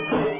නමෝ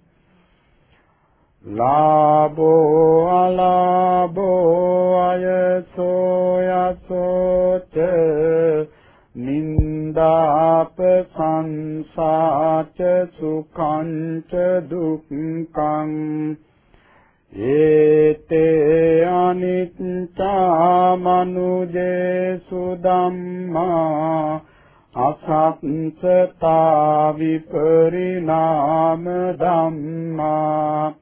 ලාභෝ අලාභෝ අයසෝ යසෝච නින්දාප සංසාච සුඛංච දුක්ඛං ඒතේ අනිච්චා මනුජේසු ධම්මා අසත්සතා විපරිණාම ධම්මා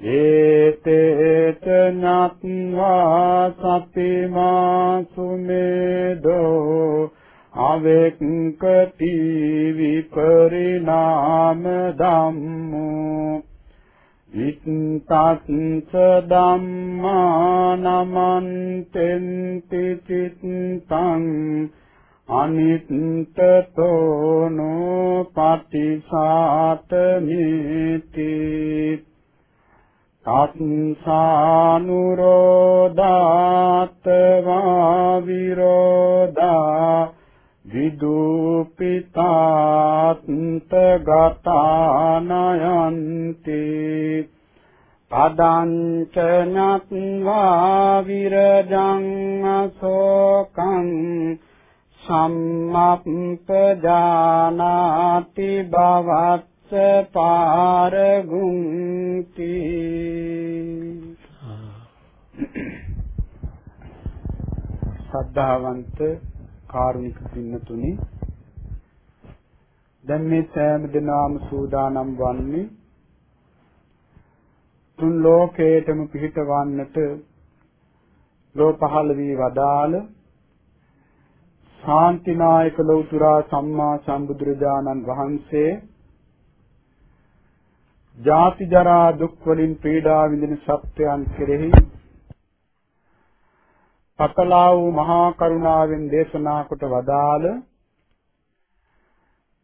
ඒතේත නත්වා සතිමා සුමේදෝ අවෙක්කති විපරිණාම ධම්මෝ විත්තත්ස ධම්මා නමන්තෙන්ති චිත්තං අනිත්තතෝ නෝ පටිසාත නීති තත්සානුරෝධාත්වා විරෝධා විදුපිතාත් ගතානයන්ති පදංච නත්වා විරජං අසෝකං සම්මප්පජානාති භවත් පාරගුන්ති සද්ධාවන්ත කාරුණික පින්නතුනි දැන් මේ සෑම දිනම සූදානම් වන්නේ තුන් ලෝකේටම පිහිටවන්නට ලෝ පහළ වී වදාළ ශාන්තිනායක ලෞතුරා සම්මා සම්බුදුරජාණන් වහන්සේ ජාති ජරා දුක් වලින් පීඩා විඳින සත්‍යයන් කෙරෙහි පතලා වූ මහා කරුණාවෙන් දේශනා කොට වදාළ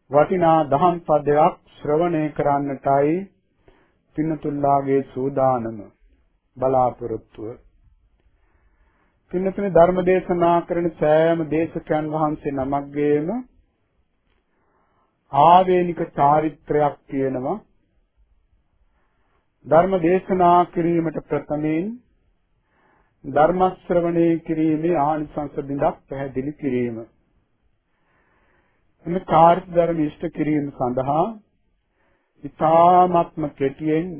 වටිනා දහම් පදයක් ශ්‍රවණය කරන්නටයි පින්නතුල්ලාගේ සූදානම බලාපොරොත්තුව. පින්නතුනේ ධර්ම දේශනා කරන සෑම දේශකයන් වහන්සේ නමක්ගේම ආවේනික චාරිත්‍රයක් තියෙනවා ධර්ම දේශනා කිරීමට ප්‍රථමයෙන් ධර්ම ශ්‍රවණය කිරීමේ ආනිසංස බිඳක් පැහැදිලි කිරීම. මේ කාර්ය ධර්ම ඉෂ්ට කිරීම සඳහා ඉතාමත්ම කෙටියෙන්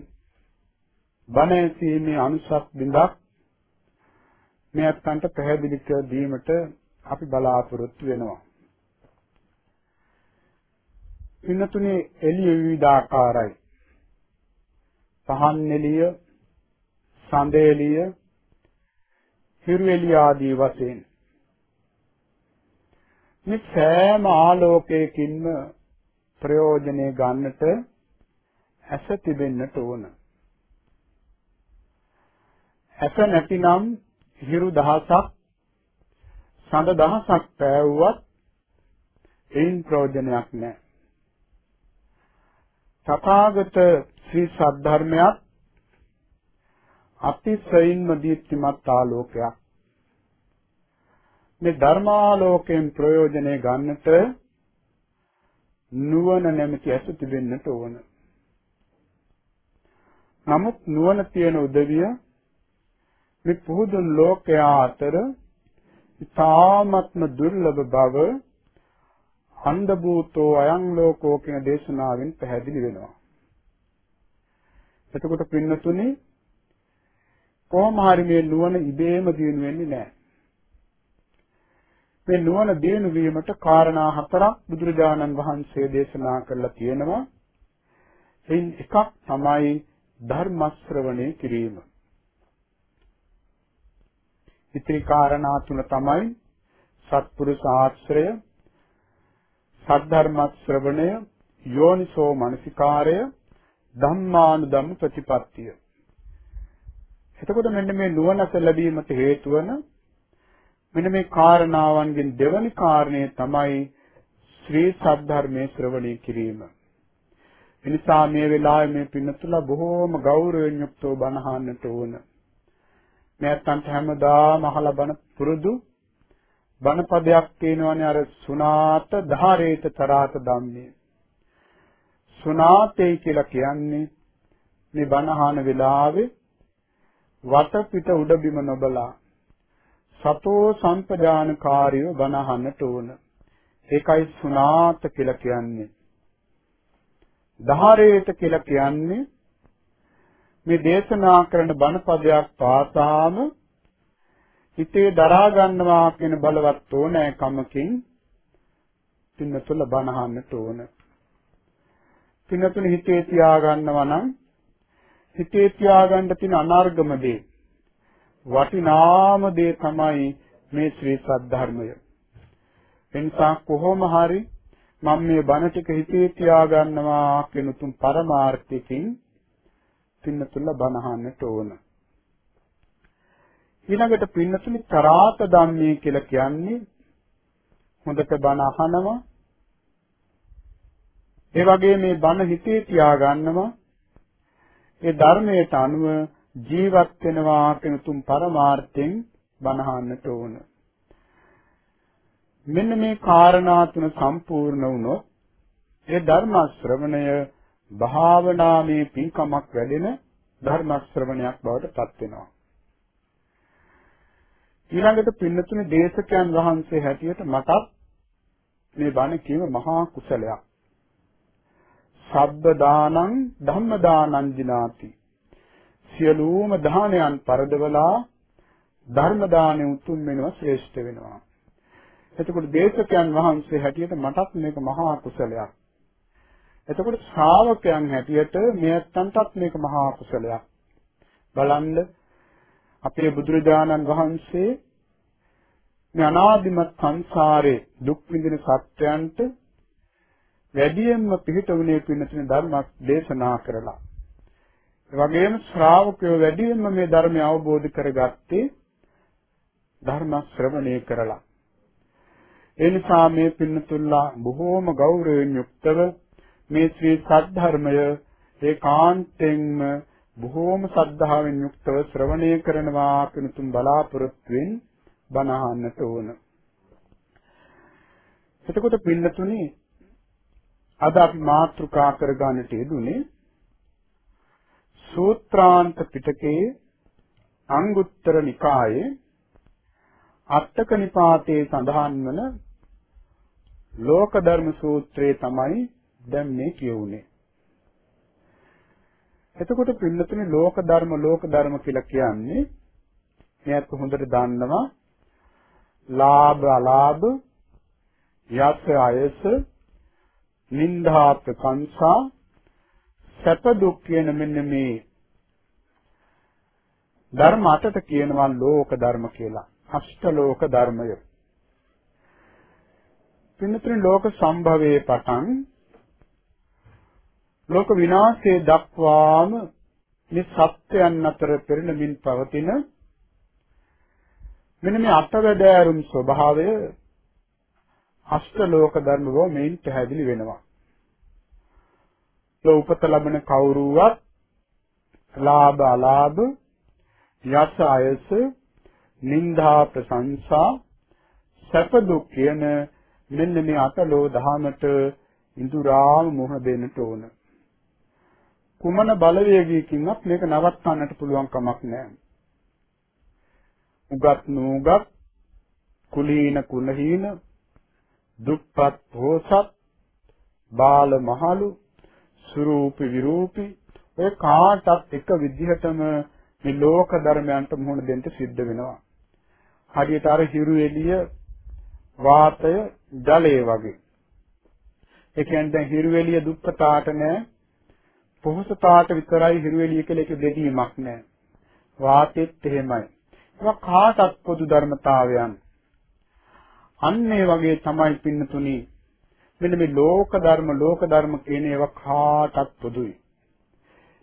බණ ඇසීමේ අනුසස් බිඳක් මේ අත්න්ට පැහැදිලි කර දීමට අපි බලාපොරොත්තු වෙනවා. පින්නතුනේ එළිය විවිධාකාරයි. පහන් එළිය, සඳ එළිය, හිරු එළිය ආදී වශයෙන් මේ සෑම ආලෝකයකින්ම ප්‍රයෝජනෙ ගන්නට ඇස තිබෙන්නට ඕන. ඇස නැතිනම් හිරු දහසක් සඳ දහසක් පෑවුවත් එයින් ප්‍රයෝජනයක් නැහැ. තථාගත ශ්‍රී සද්ධර්මයක් අතිශයින්ම දීප්තිමත් ආලෝකයක්. මේ ධර්මාලෝකයෙන් ප්‍රයෝජනෙ ගන්නට නුවණ නැමැති ඇස තිබෙන්නට ඕන. නමුත් නුවණ තියෙන උදවිය මේ පුහුදුන් ලෝකයා අතර ඉතාමත්ම දුර්ලභ බව අන්ධ භූතෝ අයං ලෝකෝ කියන දේශනාවෙන් පැහැදිලි වෙනවා. එතකොට පින්නතුනේ කොහොම හරි මේ නුවණ ඉබේම දිනු වෙන්නේ නැහැ. මේ නුවණ දිනු වීමට කාරණා හතරක් බුදුරජාණන් වහන්සේ දේශනා කරලා තියෙනවා. එයින් එකක් තමයි ධර්ම ශ්‍රවණය කිරීම. ඉතිරි කාරණා තුන තමයි සත්පුරුෂ ආශ්‍රය, සද්ධර්ම ශ්‍රවණය, යෝනිසෝ මනසිකාරය, ධම්මානුධම්ම ප්‍රතිපත්තිය. එතකොට මෙන්න මේ නුවණස ලැබීමට හේතු වන මෙන්න මේ කාරණාවන්ගෙන් දෙවැනි කාරණය තමයි ශ්‍රී සද්ධර්මයේ ශ්‍රවණය කිරීම. එනිසා මේ වෙලාවේ මේ පින්නතුලා බොහෝම ගෞරවයෙන් යුක්තව බණහන්නට ඕන. නැත්තන්ට හැමදාම අහලා බණ පුරුදු බණ පදයක් තියෙනවනේ අර සුනාත ධාරේත තරාත ධම්මේ. සුනාතේ කියලා කියන්නේ මේ බණ අහන වෙලාවේ වටපිට උඩ බිම නොබලා සතෝ සම්පජානකාරීව බණ අහන්නට ඕන. ඒකයි සුනාත කියලා කියන්නේ. ධාරේත කියලා කියන්නේ මේ දේශනා කරන බණ පදයක් පාසාම හිතේ දරා ගන්නවා කියන බලවත් ඕනෑකමකින් පින්නතුල බණ අහන්නට ඕන. පින්නතුල හිතේ තියා ගන්නවා නම් හිතේ තියාගන්න තියෙන අනර්ගම දේ වටිනාම දේ තමයි මේ ශ්‍රී සද්ධර්මය. එනිසා කොහොම හරි මම මේ බණ ටික හිතේ තියාගන්නවා කියන තුන් පරමාර්ථිකින් පින්නතුල බණහන්නට ඕන. ඊළඟට පින්නතුනි තරාත ධම්මේ කියලා කියන්නේ හොඳට බණ අහනවා ඒ වගේ මේ බණ හිතේ තියාගන්නවා ඒ ධර්මයට අනුව ජීවත් වෙනවා කියන තුන් පරමාර්ථයෙන් බණහන්නට ඕන. මෙන්න මේ කාරණා තුන සම්පූර්ණ වුණොත් ඒ ධර්ම ශ්‍රවණය භාවනාමේ පින්කමක් වැඩෙන ධර්ම ශ්‍රවණයක් බවට පත් වෙනවා. ඊළඟට පින්නතුනේ දේශකයන් වහන්සේ හැටියට මටත් මේ බණ කීම මහා කුසලයක්. සබ්බ දානං ධම්ම දානං දිනාති. සියලුම දානයන් පරදවලා ධර්ම දානෙ උතුම් වෙනවා ශ්‍රේෂ්ඨ වෙනවා. එතකොට දේශකයන් වහන්සේ හැටියට මටත් මේක මහා කුසලයක්. එතකොට ශ්‍රාවකයන් හැටියට මෙයන්ටත් මේක මහා කුසලයක්. බලන්න අපේ බුදුරජාණන් වහන්සේ මේ අනාදිමත් සංසාරේ දුක් විඳින සත්‍යයන්ට වැඩියෙන්ම පිළිතුරුනේ පින්නතුනේ ධර්මයක් දේශනා කරලා. ඒ වගේම ශ්‍රාවකයෝ වැඩියෙන්ම මේ ධර්මය අවබෝධ කරගත්තේ ධර්ම ශ්‍රවණය කරලා. ඒ නිසා මේ පින්නතුල්ලා බොහෝම ගෞරවයෙන් යුක්තව මේ ශ්‍රී සද්ධර්මය ඒකාන්තයෙන්ම බොහෝම ශ්‍රද්ධාවෙන් යුක්තව ශ්‍රවණය කරනවා කියන තුන් බලාපොරොත්තුෙන් බණ අහන්නට ඕන. එතකොට පින්නතුනේ අද අපි මාතෘකා කරගන්නට යෙදුනේ සූත්‍රාන්ත පිටකයේ අංගුත්තර නිකායේ අටක නිපාතේ සඳහන් වන ලෝක ධර්ම සූත්‍රය තමයි දැන් මේ කියුනේ. එතකොට පින්නතුනේ ලෝක ධර්ම ලෝක ධර්ම කියලා කියන්නේ මෙයත් හොඳට දන්නවා ලාභ අලාභ යස අයස නින්දා ප්‍රකංසා සැප දුක් කියන මෙන්න මේ ධර්ම අටට කියනවා ලෝක ධර්ම කියලා. අෂ්ට ලෝක ධර්මය. පින්නතුනි ලෝක සම්භවයේ පටන් ලෝක විනාශයේ දක්වාම මේ සත්‍යයන් අතර පෙරළමින් පවතින මෙන්න මේ අටවැදෑරුම් ස්වභාවය අෂ්ට ලෝක ධර්ම බව මෙයින් පැහැදිලි වෙනවා. ඒ උපත ලබන කවුරුවත් ලාභ අලාභ යස අයස නිന്ദා ප්‍රශංසා සැප දුක් කියන මෙන්න මේ අටලෝ දහමට ඉඳුරාම මුහුණ දෙන්නට ඕන. කුමන බලවේගයකින්වත් මේක නවත්තන්නට පුළුවන් කමක් නැහැ. උගත් නූගත් කුලීන කුලහීන දුප්පත් පොහොසත් බාල මහලු සුරූපි විරූපි ඔය කාටත් එක විදිහටම මේ ලෝක ධර්මයන්ට මුහුණ දෙන්න සිද්ධ වෙනවා. හරියට අර හිරු එළිය වාතය ජලය වගේ. ඒ කියන්නේ දැන් හිරු එළිය දුප්පතාට නෑ පොහොසතාට විතරයි හිරු එළිය කියලා එක දෙදීමක් නෑ. වාතෙත් එහෙමයි. ඒවා කාටත් පොදු ධර්මතාවයන්. අන්න ඒ වගේ තමයි පින්නතුනි මෙන්න මේ ලෝක ධර්ම ලෝක ධර්ම කියන ඒවා කාටත් පොදුයි.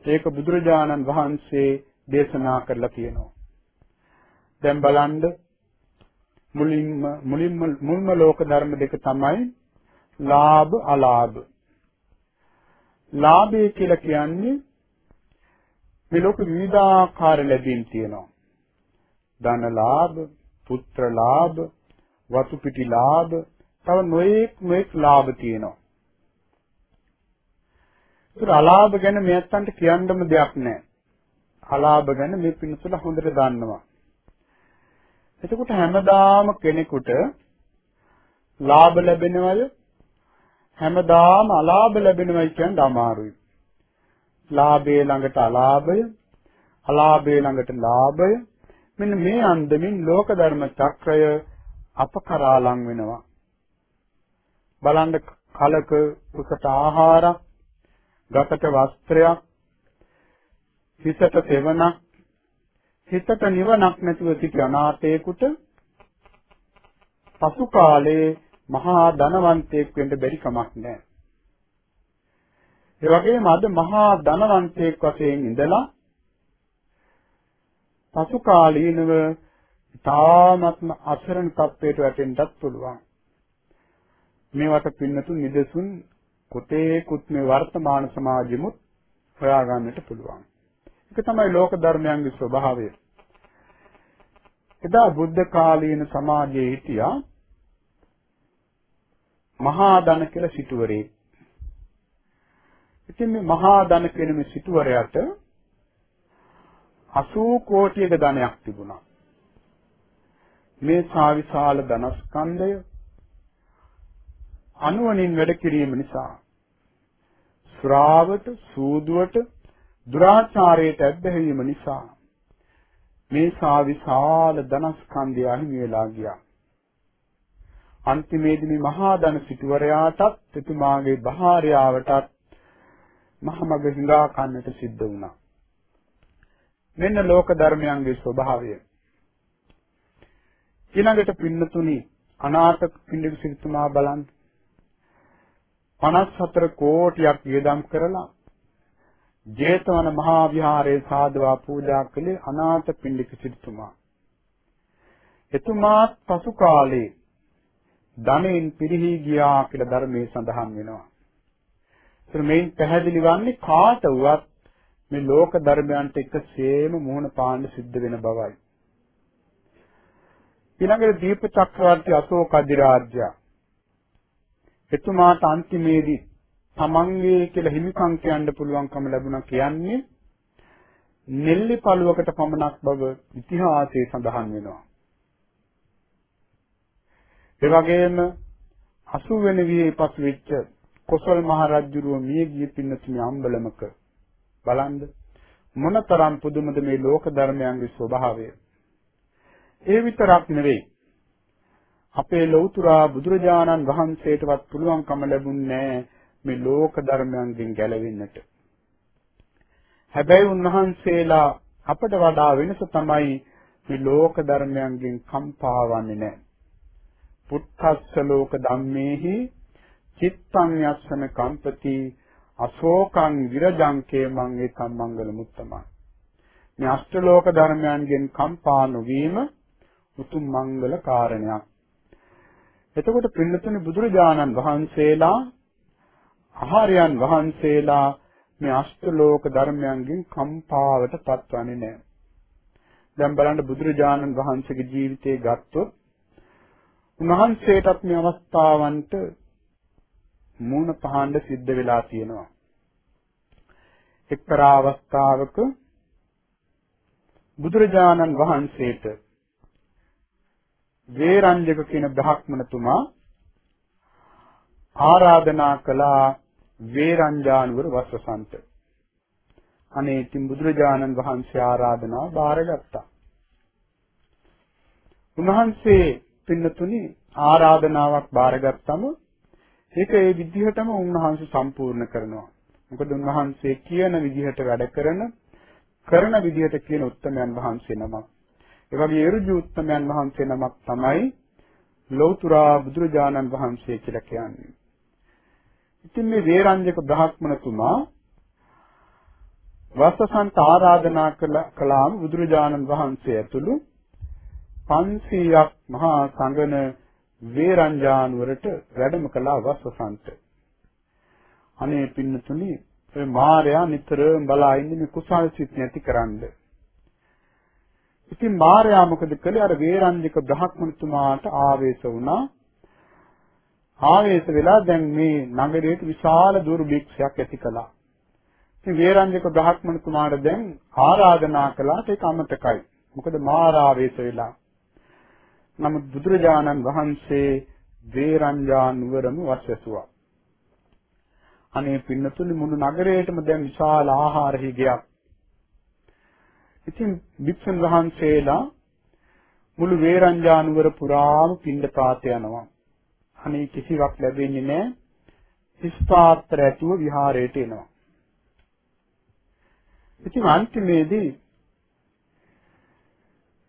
ඒක බුදුරජාණන් වහන්සේ දේශනා කරලා තියෙනවා. දැන් බලන්න මුලින්ම මුලින්ම මුල්ම ලෝක ධර්ම දෙක තමයි ලාභ අලාභ. ලාභය කියලා කියන්නේ මේ ලෝක විවිධාකාර ලැබීම් තියෙනවා. ධන ලාභ, පුත්‍ර ලාභ, වතු පිටි ලාභ, තව නොඑක් නොඑක් ලාභ තියෙනවා. ඒක අලාභ ගැන මෙයන්ට කියන්නම දෙයක් නැහැ. අලාභ ගැන මේ පිණුසල හොඳට දන්නවා. එතකොට හැමදාම කෙනෙකුට ලාභ ලැබෙනවද? හැමදාම අලාභ ලැබෙනවයි කියන්නේ අමාරුයි. ලාභයේ ළඟට අලාභය, අලාභයේ ළඟට ලාභය. මෙන්න මේ අන්දමින් ලෝක ධර්ම චක්‍රය අප කරා ලං වෙනවා. බලන්න කලක කුසට ආහාරක්, ගතට වස්ත්‍රයක්, හිතට සෙවණක්, හිතට නිවනක් නැතුව සිටි අනාථයෙකුට පසු කාලේ මහා ධනවන්තයෙක් වෙන්න බැරි කමක් නැහැ. ඒ වගේම අද මහා ධනවන්තයෙක් වශයෙන් ඉඳලා පසු කාලීනව තාමත්ම අසරණ තත්වයට වැටෙන්නත් පුළුවන්. මේවට පින්නතුන් නිදසුන් කොතේකුත් මේ වර්තමාන සමාජෙමුත් හොයාගන්නට පුළුවන්. ඒක තමයි ලෝක ධර්මයන්ගේ ස්වභාවය. එදා බුද්ධ කාලීන සමාජයේ හිටියා මහා ධන කියලා සිටුවරේ. ඉතින් මේ මහා ධන කියන මේ සිටුවරයාට 80 කෝටියක ධනයක් තිබුණා. මේ සාවිශාල ධනස්කන්ධය අනුවණින් වැඩ කිරීම නිසා ශ්‍රාවට සූදුවට දුරාචාරයට ඇබ්බැහිවීම නිසා මේ සාවිශාල ධනස්කන්ධය අහිමි වෙලා ගියා. අන්තිමේදී මේ මහා ධන සිටුවරයාටත් එතුමාගේ භාර්යාවටත් මහමග හිඟා කන්නට සිද්ධ වුණා. මෙන්න ලෝක ධර්මයන්ගේ ස්වභාවය. ඊළඟට පින්නතුනි අනාථ පින්ඩික සිටුමා බලන්න 54 කෝටියක් වියදම් කරලා ජේතවන මහා විහාරයේ සාදවා පූජා කළේ අනාථ පින්ඩික සිටුමා. එතුමා පසු කාලේ ධනෙන් පිරිහි ගියා කියලා ධර්මයේ සඳහන් වෙනවා. ඒත් මේන් පැහැදිලි වන්නේ කාට වුවත් මේ ලෝක ධර්මයන්ට එකසේම මුහුණ පාන්න සිද්ධ වෙන බවයි. ඊළඟට දීප චක්‍රවර්ති අශෝක අධිරාජ්‍ය එතුමාට අන්තිමේදී තමන්ගේ කියලා හිමිකම් කියන්න පුළුවන්කම ලැබුණා කියන්නේ නෙල්ලි පළුවකට පමණක් බව ඉතිහාසයේ සඳහන් වෙනවා. ඒ වගේම 80 වෙනි වියේ පසු වෙච්ච කොසල් මහ රජුරුව මිය ගිය පින්නතුනි අම්බලමක බලන්න මොනතරම් පුදුමද මේ ලෝක ධර්මයන්ගේ ස්වභාවය. ඒ විතරක් නෙවෙයි. අපේ ලෞතුරා බුදුරජාණන් වහන්සේටවත් පුළුවන්කම ලැබුණේ මේ ලෝක ධර්මයන්ගෙන් ගැලවෙන්නට. හැබැයි උන්වහන්සේලා අපට වඩා වෙනස තමයි මේ ලෝක ධර්මයන්ගෙන් කම්පාවන්නේ නැහැ. පුත්තස්ස ලෝක ධම්මේහි චිත්තං යස්සන කම්පති අශෝකං විරජංකේ මං ඒකම් මංගල මුත්තමං මේ අෂ්ටලෝක ධර්මයන්ගෙන් කම්පා නොවීම උතුම් මංගල කාරණයක්. එතකොට පින්නතුනි බුදුරජාණන් වහන්සේලා ආහාරයන් වහන්සේලා මේ අෂ්ටලෝක ධර්මයන්ගෙන් කම්පාවට පත්වන්නේ නැහැ. දැන් බලන්න බුදුරජාණන් වහන්සේගේ ජීවිතය ගත්තොත් උන්වහන්සේටත් මේ අවස්ථාවන්ට මූණ පහඬ සිද්ධ වෙලා තියෙනවා. එක්තරා අවස්ථාවක බුදුරජාණන් වහන්සේට වේරංජක කියන බ්‍රහ්මණතුමා ආරාධනා කළා වේරංජානුවර වස්සසන්ත අනේ ඉතින් බුදුරජාණන් වහන්සේ ආරාධනාව බාරගත්තා. උන්වහන්සේ පින්නතුනි ආරාධනාවක් බාරගත්තම ඒක ඒ විදිහටම උන්වහන්සේ සම්පූර්ණ කරනවා. මොකද උන්වහන්සේ කියන විදිහට වැඩ කරන කරන විදිහට කියන උත්තමයන් වහන්සේ නමක්. ඒ වගේ එරුජු උත්තමයන් වහන්සේ නමක් තමයි ලෞතර බුදුරජාණන් වහන්සේ කියලා කියන්නේ. ඉතින් මේ වේරංජක බ්‍රහ්මණතුමා වස්සසන්ත ආරාධනා කළාම බුදුරජාණන් වහන්සේ ඇතුළු 500ක් මහා සංගන වේරංජානුවරට වැඩම කළා වස්සසන්ත. අනේ පින්නතුනි ඔය මාර්යා නිතරම බලා ඉන්නේ මේ කුසල් සිත් නැතිකරන්න. ඉතින් මාර්යා මොකද කළේ අර වේරංජික බ්‍රහ්මතුමාට ආවේශ වුණා. ආවේශ වෙලා දැන් මේ නගරයට විශාල දුර්භික්ෂයක් ඇති කළා. ඉතින් වේරංජික බ්‍රහ්මතුමාට දැන් ආරාධනා කළාට ඒක අමතකයි. මොකද මාරාවේශ වෙලා. නමුත් බුදුරජාණන් වහන්සේ වේරංජා නුවරම වස්සසුවා. අනේ පින්නතුනි මුළු නගරයටම දැන් විශාල ආහාර හිගයක්. ඉතින් වික්ෂුන් වහන්සේලා මුළු වේරංජානුවර පුරාම පින්ඩපාත යනවා. අනේ කිසිවක් ලැබෙන්නේ නැහැ. හිස්පාත්‍ර ඇතුව විහාරයට එනවා. ඉතින් අන්තිමේදී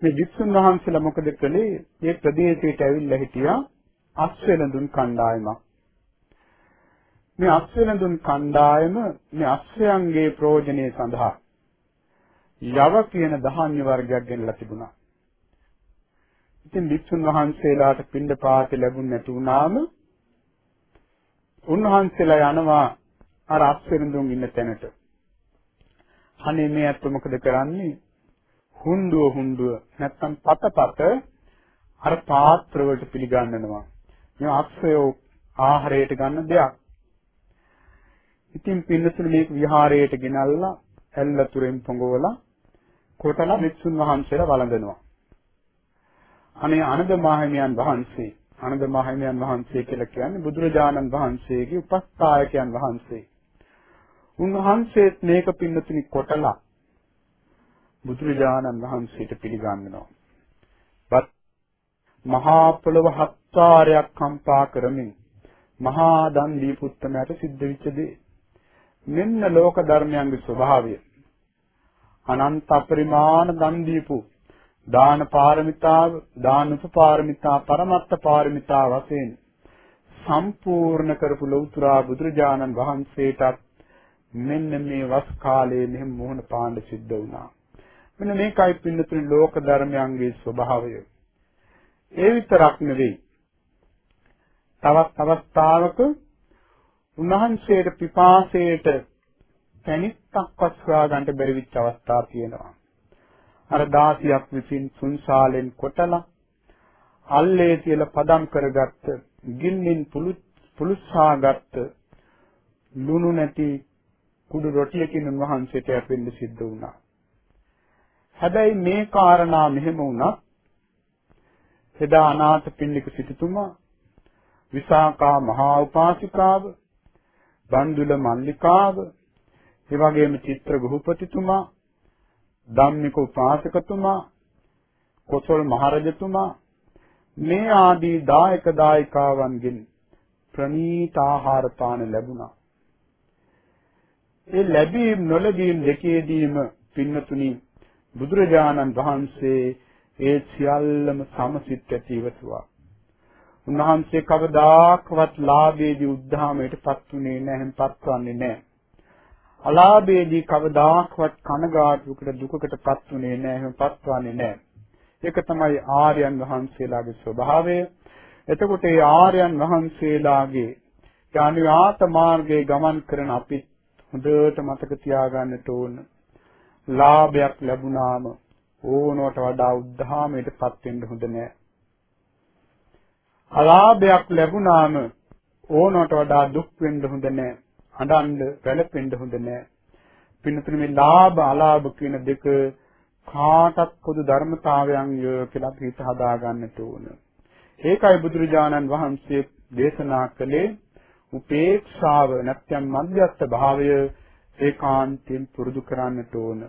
මේ වික්ෂුන් වහන්සේලා මොකද කළේ? මේ ප්‍රදේශයට ඇවිල්ලා හිටියා අස්වැළඳුන් කණ්ඩායමක්. මේ අස්වැළඳුන් කණ්ඩායම මේ අස්වැයන්ගේ ප්‍රයෝජනය සඳහා යව කියන ධාන්‍ය වර්ගයක් ගෙනලා තිබුණා. ඉතින් වික්ෂුන් වහන්සේලාට පින්ඩ පාත ලැබුණ නැති වුණාම උන්වහන්සේලා යනවා අර අස්වැළඳුන් ඉන්න තැනට. අනේ මේ අත්ව මොකද කරන්නේ? හුඬුව හුඬුව නැත්තම් පතපත අර පාත්‍ර වලට පිළිගන්නනවා. මේ අක්ෂය ආහාරයට ගන්න දෙයක්. ඉතින් පින්නතුනේ මේක විහාරයට ගෙනල්ලා ඇල්ලතුරෙන් පොඟවලා කොටලා වික්ෂුන් වහන්සේලා වළඳනවා. අනේ ආනන්ද මාහිමියන් වහන්සේ ආනන්ද මාහිමියන් වහන්සේ කියලා කියන්නේ බුදුරජාණන් වහන්සේගේ උපස්ථායකයන් වහන්සේ. උන්වහන්සේත් මේක පින්නතුනි කොටලා බුදුරජාණන් වහන්සේට පිළිගන්නවා. වත් මහා පොළව හත්වාරයක් කම්පා කරමින් මහා දන් දීපුත්තමයට සිද්ධ වෙච්ච දේ. මෙන්න ලෝක ධර්මයන්ගේ ස්වභාවය. අනන්ත අපරිමාණ දන් දීපු දාන පාරමිතාව, දාන උපපාරමිතා, පරමත්ත පාරමිතා වශයෙන් සම්පූර්ණ කරපු ලෞතර බුදුරජාණන් වහන්සේටත් මෙන්න මේ වස් කාලයේ මෙහෙම මොහොන පාණ්ඩ සිද්ධ වුණා. මෙන්න මේකයි පින්නතුනි ලෝක ධර්මයන්ගේ ස්වභාවය. ඒ විතරක් නෙවෙයි. තවත් අවස්ථාවක උන්වහන්සේට පිපාසයට පැණිත්තක්වත් හොයා ගන්න බැරි වෙච්ච අවස්ථා තියෙනවා. අර දාසියක් විසින් සුන්සාලෙන් කොටලා අල්ලේ තියලා පදම් කරගත්ත ගින්නින් පුලුස්සාගත්ත ලුණු නැති කුඩු රොටියකින් උන්වහන්සේට අපෙන්න සිද්ධ වුණා. හැබැයි මේ කාරණා මෙහෙම වුණත් එදා අනාථ පින්නික සිටුතුමා විසාකා මහා උපාසිකාව බන්දුල මල්ලිකාව ඒ වගේම චිත්‍ර ගෘහපතිතුමා ධම්මික උපාසකතුමා කොසල් මහරජතුමා මේ ආදී දායක දායිකාවන්ගෙන් ප්‍රණීත ආහාර පාන ලැබුණා. ඒ ලැබීම් නොලැබීම් දෙකේදීම පින්නතුණි බුදුරජාණන් වහන්සේ ඒ සියල්ලම සමසිත ඇති ඉවතුවා. උන්වහන්සේ කවදාකවත් ලාභයේදී උද්ධාමයටපත් උනේ නැහැ, පත්වන්නේ නැහැ. අලාභයේදී කවදාකවත් කනගාටුවකට දුකකටපත් උනේ නැහැ, පත්වන්නේ නැහැ. ඒක තමයි ආර්යයන් වහන්සේලාගේ ස්වභාවය. එතකොට ඒ ආර්යයන් වහන්සේලාගේ ඥානියාත මාර්ගයේ ගමන් කරන අපි හොඳට මතක තියාගන්නට ඕන. ලාභයක් ලැබුණාම ඕනවට වඩා උද්ධාමයටපත් වෙන්න හොඳ නෑ. අලාභයක් ලැබුණාම ඕනවට වඩා දුක් වෙන්න හොඳ නෑ. අඬන්න වැළපෙන්න හොඳ නෑ. පින්නතුනේ මේ ලාභ අලාභ කියන දෙක කාටත් පොදු ධර්මතාවයන් කියලා අපි හිත හදා ගන්නට ඕන. ඒකයි බුදුරජාණන් වහන්සේ දේශනා කළේ උපේක්ෂාව නැත්නම් මධ්‍යස්ථ භාවය ඒකාන්තයෙන් පුරුදු කරන්නට ඕන.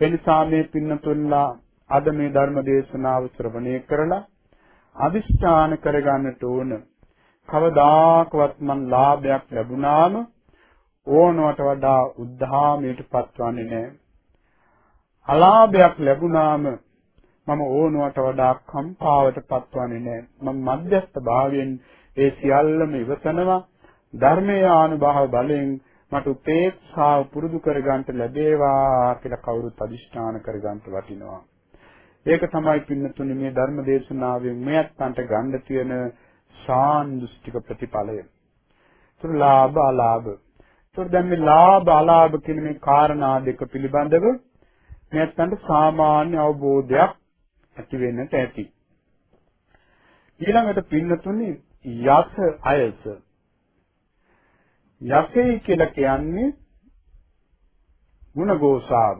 එනිසා මේ පින්නතුන්ලා අද මේ ධර්ම දේශනාව ශ්‍රවණය කරලා අදිෂ්ඨාන කරගන්නට ඕන. කවදාකවත් මන් ලාභයක් ලැබුණාම ඕනවට වඩා උද්ධාමයට පත්වන්නේ නැහැ. අලාභයක් ලැබුණාම මම ඕනවට වඩා කම්පාවට පත්වන්නේ නැහැ. මම මධ්‍යස්ථ භාවයෙන් ඒ සියල්ලම ඉවසනවා. ධර්මයේ ආනුභාව බලයෙන් මට උපේක්ෂාව පුරුදු කරගන්න ලැබේවා කියලා කවුරුත් අදිෂ්ඨාන කරගන්න වටිනවා. ඒක තමයි පින්නතුනි මේ ධර්ම දේශනාවෙන් මෙයත්න්ට ගන්න තියෙන සාන්දෘෂ්ටික ප්‍රතිඵලය. ඒතර ලාභ අලාභ. ඒතර දැන් මේ ලාභ අලාභ කියන මේ කාරණා දෙක පිළිබඳව මෙයත්න්ට සාමාන්‍ය අවබෝධයක් ඇති වෙන්නට ඇති. ඊළඟට පින්නතුනි යස අයස. යකේ කියලා කියන්නේ ಗುಣගෝසාව.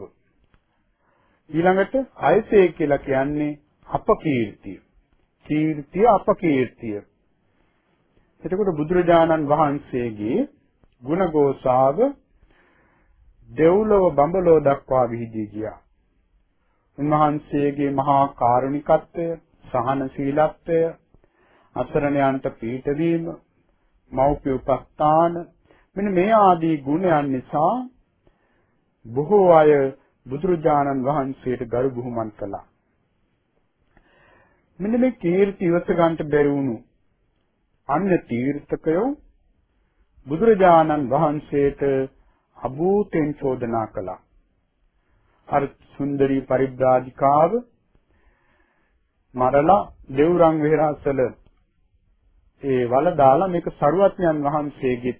ඊළඟට අයසේ කියලා කියන්නේ අපකීර්තිය. කීර්තිය අපකීර්තිය. එතකොට බුදුරජාණන් වහන්සේගේ ಗುಣගෝසාව දෙව්ලොව බඹලොව දක්වා විහිදී ගියා. උන්වහන්සේගේ මහා කාරුණිකත්වය, සහනශීලත්වය, අසරණයන්ට පීඨ වීම, මෞපිය උපස්ථාන මෙන්න මේ ආදී ගුණයන් නිසා බොහෝ අය බුදුරජාණන් වහන්සේට ගරු බුහුමන් කළා. මෙන්න මේ කීර්ති ඉවස ගන්නට බැරි වුණු අන්‍ය තීර්ථකයෝ බුදුරජාණන් වහන්සේට අභූතෙන් චෝදනා කළා. අර සුන්දරී පරිබ්‍රාජිකාව මරලා දෙව්රම් විහරසල ඒ වල දාලා මේක සරුවත්යන් වහන්සේගේ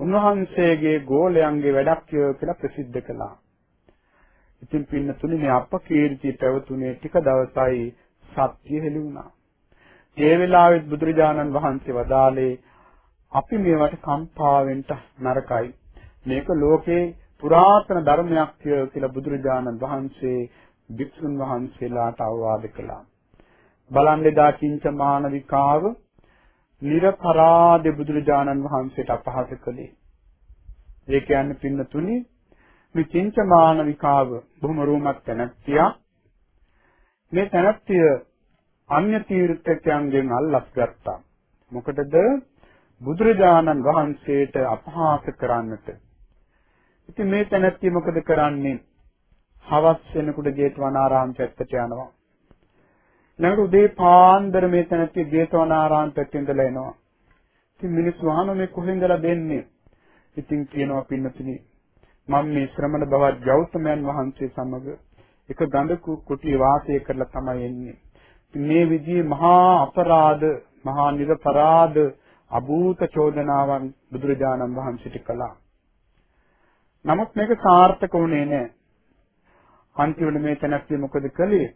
උන්වහන්සේගේ ගෝලයන්ගේ වැඩක් කියලා ප්‍රසිද්ධ කළා. ඉතින් පින්නතුනි මේ අපකීර්තිය පැවතුනේ ටික දවසයි සත්‍ය හෙළි වුණා. ඒ වෙලාවෙත් බුදුරජාණන් වහන්සේ වදාළේ අපි මේවට කම්පාවෙන්න නරකයි. මේක ලෝකේ පුරාතන ධර්මයක් කියලා බුදුරජාණන් වහන්සේ භික්ෂුන් වහන්සේලාට අවවාද කළා. බලන්නේ දා කිංච මානවිකාව නිර්පරාද බුදුරජාණන් වහන්සේට අපහාස කළේ. ඒ කියන්නේ පින්නතුනි මේ චින්චමාන විකාව බොහොම රෝමත් තැනැත්තියක් මේ තැනැත්තිය අන්‍ය තීර්ථකයන්ගෙන් අල්ලස් ගත්තා. මොකටද? බුදුරජාණන් වහන්සේට අපහාස කරන්නට. ඉතින් මේ තැනැත්තිය මොකද කරන්නේ? හවස් වෙනකොට ජේතවනාරාම පැත්තට යනවා. ළඟට උදේ පාන්දර මේ තැනැත්තිය ජේතවනාරාම පැත්තේ ඉඳලා එනවා ඉතින් මිනිස්සු අහනවා මේ කොහෙන්දලා දෙන්නේ ඉතින් කියනවා පින්නතුනි මම මේ ශ්‍රමණ බවත් ගෞතමයන් වහන්සේ සමග එක ගඳ කුටි වාසය කරලා තමයි එන්නේ. මේ විදිහේ මහා අපරාධ, මහා නිර්පරාධ අභූත චෝදනාවන් බුදුරජාණන් වහන්සේට කළා. නමුත් මේක සාර්ථක වුණේ නැහැ. අන්තිමට මේ තැනැත්තිය මොකද කළේ?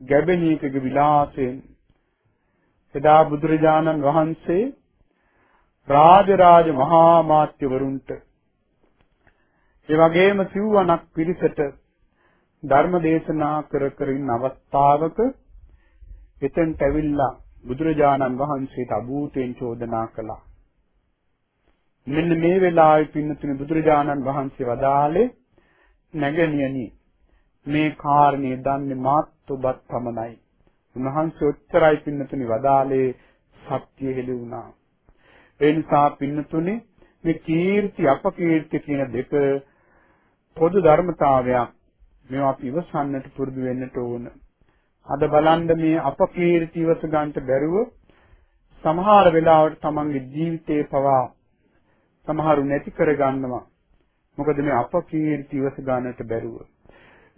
ගැබෙණියකගේ විලාසයෙන් එදා බුදුරජාණන් වහන්සේ රාජරාජ මහා මාත්‍යවරුන්ට ඒ වගේම සිව්වණක් පිරිසට ධර්ම දේශනා කර කර ඉන්න අවස්ථාවක එතෙන්ට ඇවිල්ලා බුදුරජාණන් වහන්සේට අභූතෙන් චෝදනා කළා. මෙන්න මේ වෙලාවේ පින්නතුනේ බුදුරජාණන් වහන්සේ වදාළේ නැගණියනි මේ කාරණේ දන්නේ මාත් ඔබත් පමණයි. උන්වහන්සේ උත්තරයි පින්නතුනි වදාළේ සත්‍ය හෙළි වුණා. ඒ නිසා පින්නතුනේ මේ කීර්ති අපකීර්ති කියන දෙක පොදු ධර්මතාවයක්. මේවා අපි ඉවසන්නට පුරුදු වෙන්නට ඕන. අද බලන්න මේ අපකීර්ති ඉවස ගන්නට බැරුව සමහර වෙලාවට තමන්ගේ ජීවිතේ පවා සමහරු නැති කර ගන්නවා. මොකද මේ අපකීර්ති ඉවස ගන්නට බැරුව.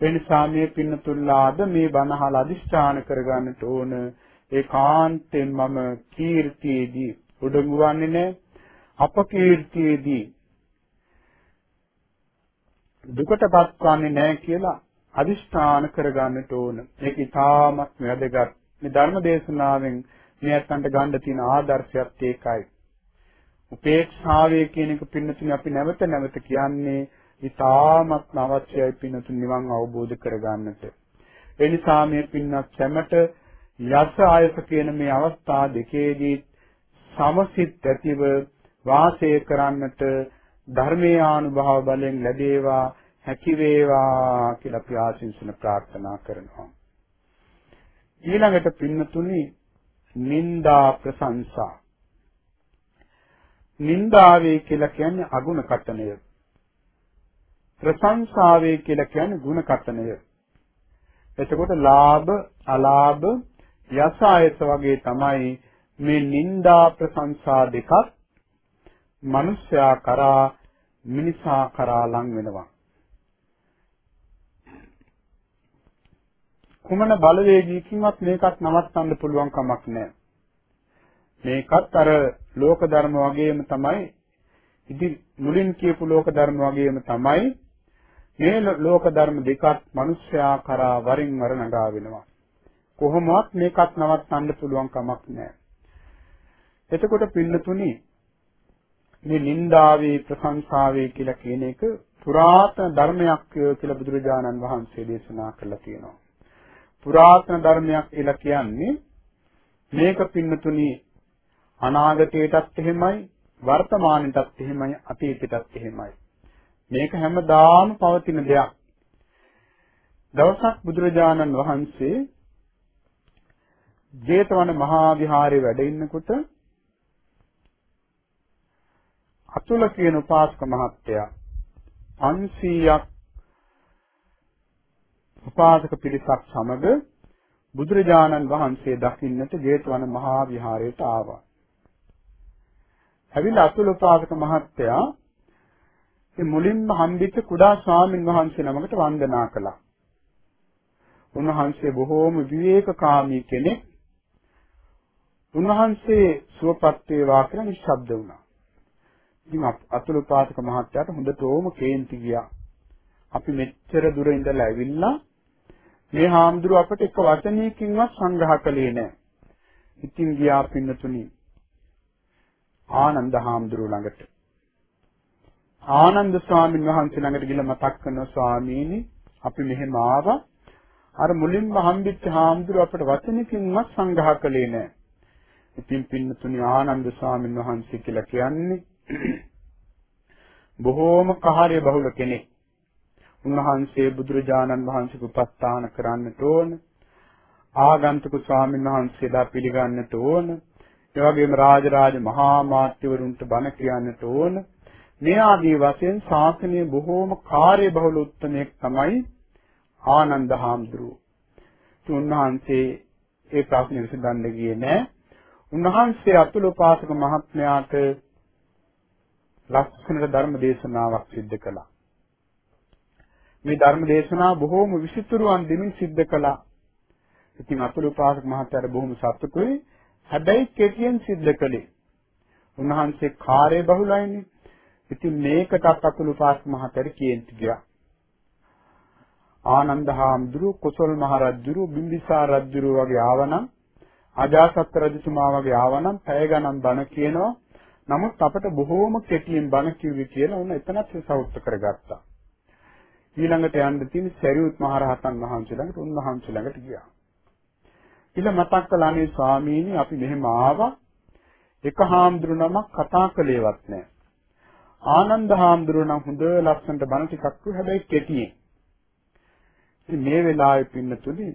ඒ නිසා මේ පින්නතුල්ලා අද මේ බණහල අදිෂ්ඨාන කර ගන්නට ඕන. ඒකාන්තයෙන් මම කීර්තියේදී උඩඟු වන්නේ නැහැ. අපකීර්තියේදී දුකටපත් වන්නේ නැහැ කියලා අදිෂ්ඨාන කරගන්නට ඕන. මේක ඉතාමත් වැදගත්. මේ ධර්ම දේශනාවෙන් මේ අතන්ට ගන්න තියෙන ආදර්ශයත් ඒකයි. උපේක්ෂාවේ කියන එක පින්නතුනි අපි නැවත නැවත කියන්නේ ඉතාමත් අවශ්‍යයි පින්නතුන් නිවන් අවබෝධ කරගන්නට. ඒ නිසා මේ පින්නත් සැමට යස ආයස කියන මේ අවස්ථා දෙකේදී සමසිත ඇතිව වාසය කරන්නට ධර්මයේ අනුභව බලෙන් ලැබේවා හැකි වේවා කියලා අපි ආශිංසන ප්‍රාර්ථනා කරනවා. ඊළඟට පින්නතුනි නින්දා ප්‍රශංසා. නින්දාවේ කියලා කියන්නේ අගුණ කතනය. ප්‍රශංසාවේ කියලා කියන්නේ ගුණ කතනය. එතකොට ලාභ අලාභ යස ආයත වගේ තමයි මේ නිന്ദා ප්‍රශංසා දෙකත් මිනිස්යා කරා මිනිසා කරා ලං වෙනවා. කුමන බලවේගයකින්වත් මේකත් නවත්තන්න පුළුවන් කමක් නැහැ. මේකත් අර ලෝක ධර්ම වගේම තමයි ඉතින් මුලින් කියපු ලෝක ධර්ම වගේම තමයි මේ ලෝක ධර්ම දෙකත් මිනිස්යා කරා වරින් වර නගා වෙනවා. කොහොමවත් මේකත් නවත්තන්න පුළුවන් කමක් නැහැ. එතකොට පින්නතුනි මේ නින්දාවේ ප්‍රශංසාවේ කියලා කියන එක පුරාතන ධර්මයක් කියලා බුදුරජාණන් වහන්සේ දේශනා කළා තියෙනවා. පුරාතන ධර්මයක් කියලා කියන්නේ මේක පින්නතුනි අනාගතයටත් එහෙමයි වර්තමානයටත් එහෙමයි අතීතයටත් එහෙමයි. මේක හැමදාම පවතින දෙයක්. දවසක් බුදුරජාණන් වහන්සේ ජේතවන මහා විහාරයේ වැඩ ඉන්නකොට අතුල කියන උපාසක මහත්තයා 500ක් උපාසක පිරිසක් සමග බුදුරජාණන් වහන්සේ දකින්නට ජේතවන මහා විහාරයට ආවා. ඇවිල්ලා අතුල උපාසක මහත්තයා ඒ මුලින්ම හම්බෙච්ච කුඩා ස්වාමින් වහන්සේ නමකට වන්දනා කළා. උන්වහන්සේ බොහෝම විවේකකාමී කෙනෙක්. උන්වහන්සේ සුවපත් වේවා කියලා නිශ්ශබ්ද වුණා. ඉතින් අතුල උපාසක මහත්තයාට හොඳටම කේන්ති ගියා. අපි මෙච්චර දුර ඉඳලා ඇවිල්ලා මේ හාමුදුරුව අපට එක වචනයකින්වත් සංග්‍රහ කළේ නැහැ. ඉතින් ගියා පින්නතුනි ආනන්ද හාමුදුරුව ළඟට. ආනන්ද ස්වාමීන් වහන්සේ ළඟට ගිහලා මතක් කරනවා ස්වාමීනි අපි මෙහෙම ආවා. අර මුලින්ම හම්බෙච්ච හාමුදුරුව අපට වචනකින්වත් සංග්‍රහ කළේ නැහැ. ඉතින් පින්නතුනි ආනන්ද ස්වාමීන් වහන්සේ කියලා කියන්නේ බොහෝම කාර්ය බහුල කෙනෙක්. උන්වහන්සේ බුදුරජාණන් වහන්සේට උපස්ථාන කරන්නට ඕන. ආගන්තුක ස්වාමීන් වහන්සේලා පිළිගන්නට ඕන. ඒ වගේම රාජරාජ මහා මාත්‍යවරුන්ට බණ කියන්නට ඕන. මේ ආදී වශයෙන් ශාසනයේ බොහෝම කාර්ය බහුල උත්මයෙක් තමයි ආනන්ද හාමුදුරුවෝ. උන්වහන්සේ ඒ ප්‍රශ්නේ විසඳන්න ගියේ නෑ. උන්වහන්සේ අතුල උපාසක මහත්මයාට ලක්ෂණක ධර්ම දේශනාවක් සිද්ධ කළා. මේ ධර්ම දේශනාව බොහෝම විසිතුරුවන් දෙමින් සිද්ධ කළා. ඉතින් අතුල උපාසක මහත්තයාට බොහොම සතුටුයි. හැබැයි කෙටියෙන් සිද්ධ කළේ. උන්වහන්සේ කාර්ය බහුලයිනේ. ඉතින් මේකට අතුල උපාසක මහත්තයාට කියෙන්ති ගියා. ආනන්ද හාමුදුරුව කුසල් මහ රජුරු බිම්බිසාර රජුරු වගේ ආවනම් අජාසත් රජතුමා වගේ ආවනම් පැය ගණන් බණ කියනවා නමුත් අපට බොහෝම කෙටියෙන් බණ කිව්වේ කියලා උන එතනත් සෞත්ත කරගත්තා. ඊළඟට යන්න තියෙන සරියුත් මහරහතන් වහන්සේ ළඟට උන්වහන්සේ ළඟට ගියා. ඊළ මතක් කළානේ ස්වාමීනි අපි මෙහෙම ආවා. එක හාමුදුරු නමක් කතා කළේවත් නැහැ. ආනන්ද හාමුදුරුවෝ නම් හොඳ ලස්සනට බණ ටිකක් කිව්වා හැබැයි කෙටියෙන්. ඉතින් මේ වෙලාවේ පින්නතුනි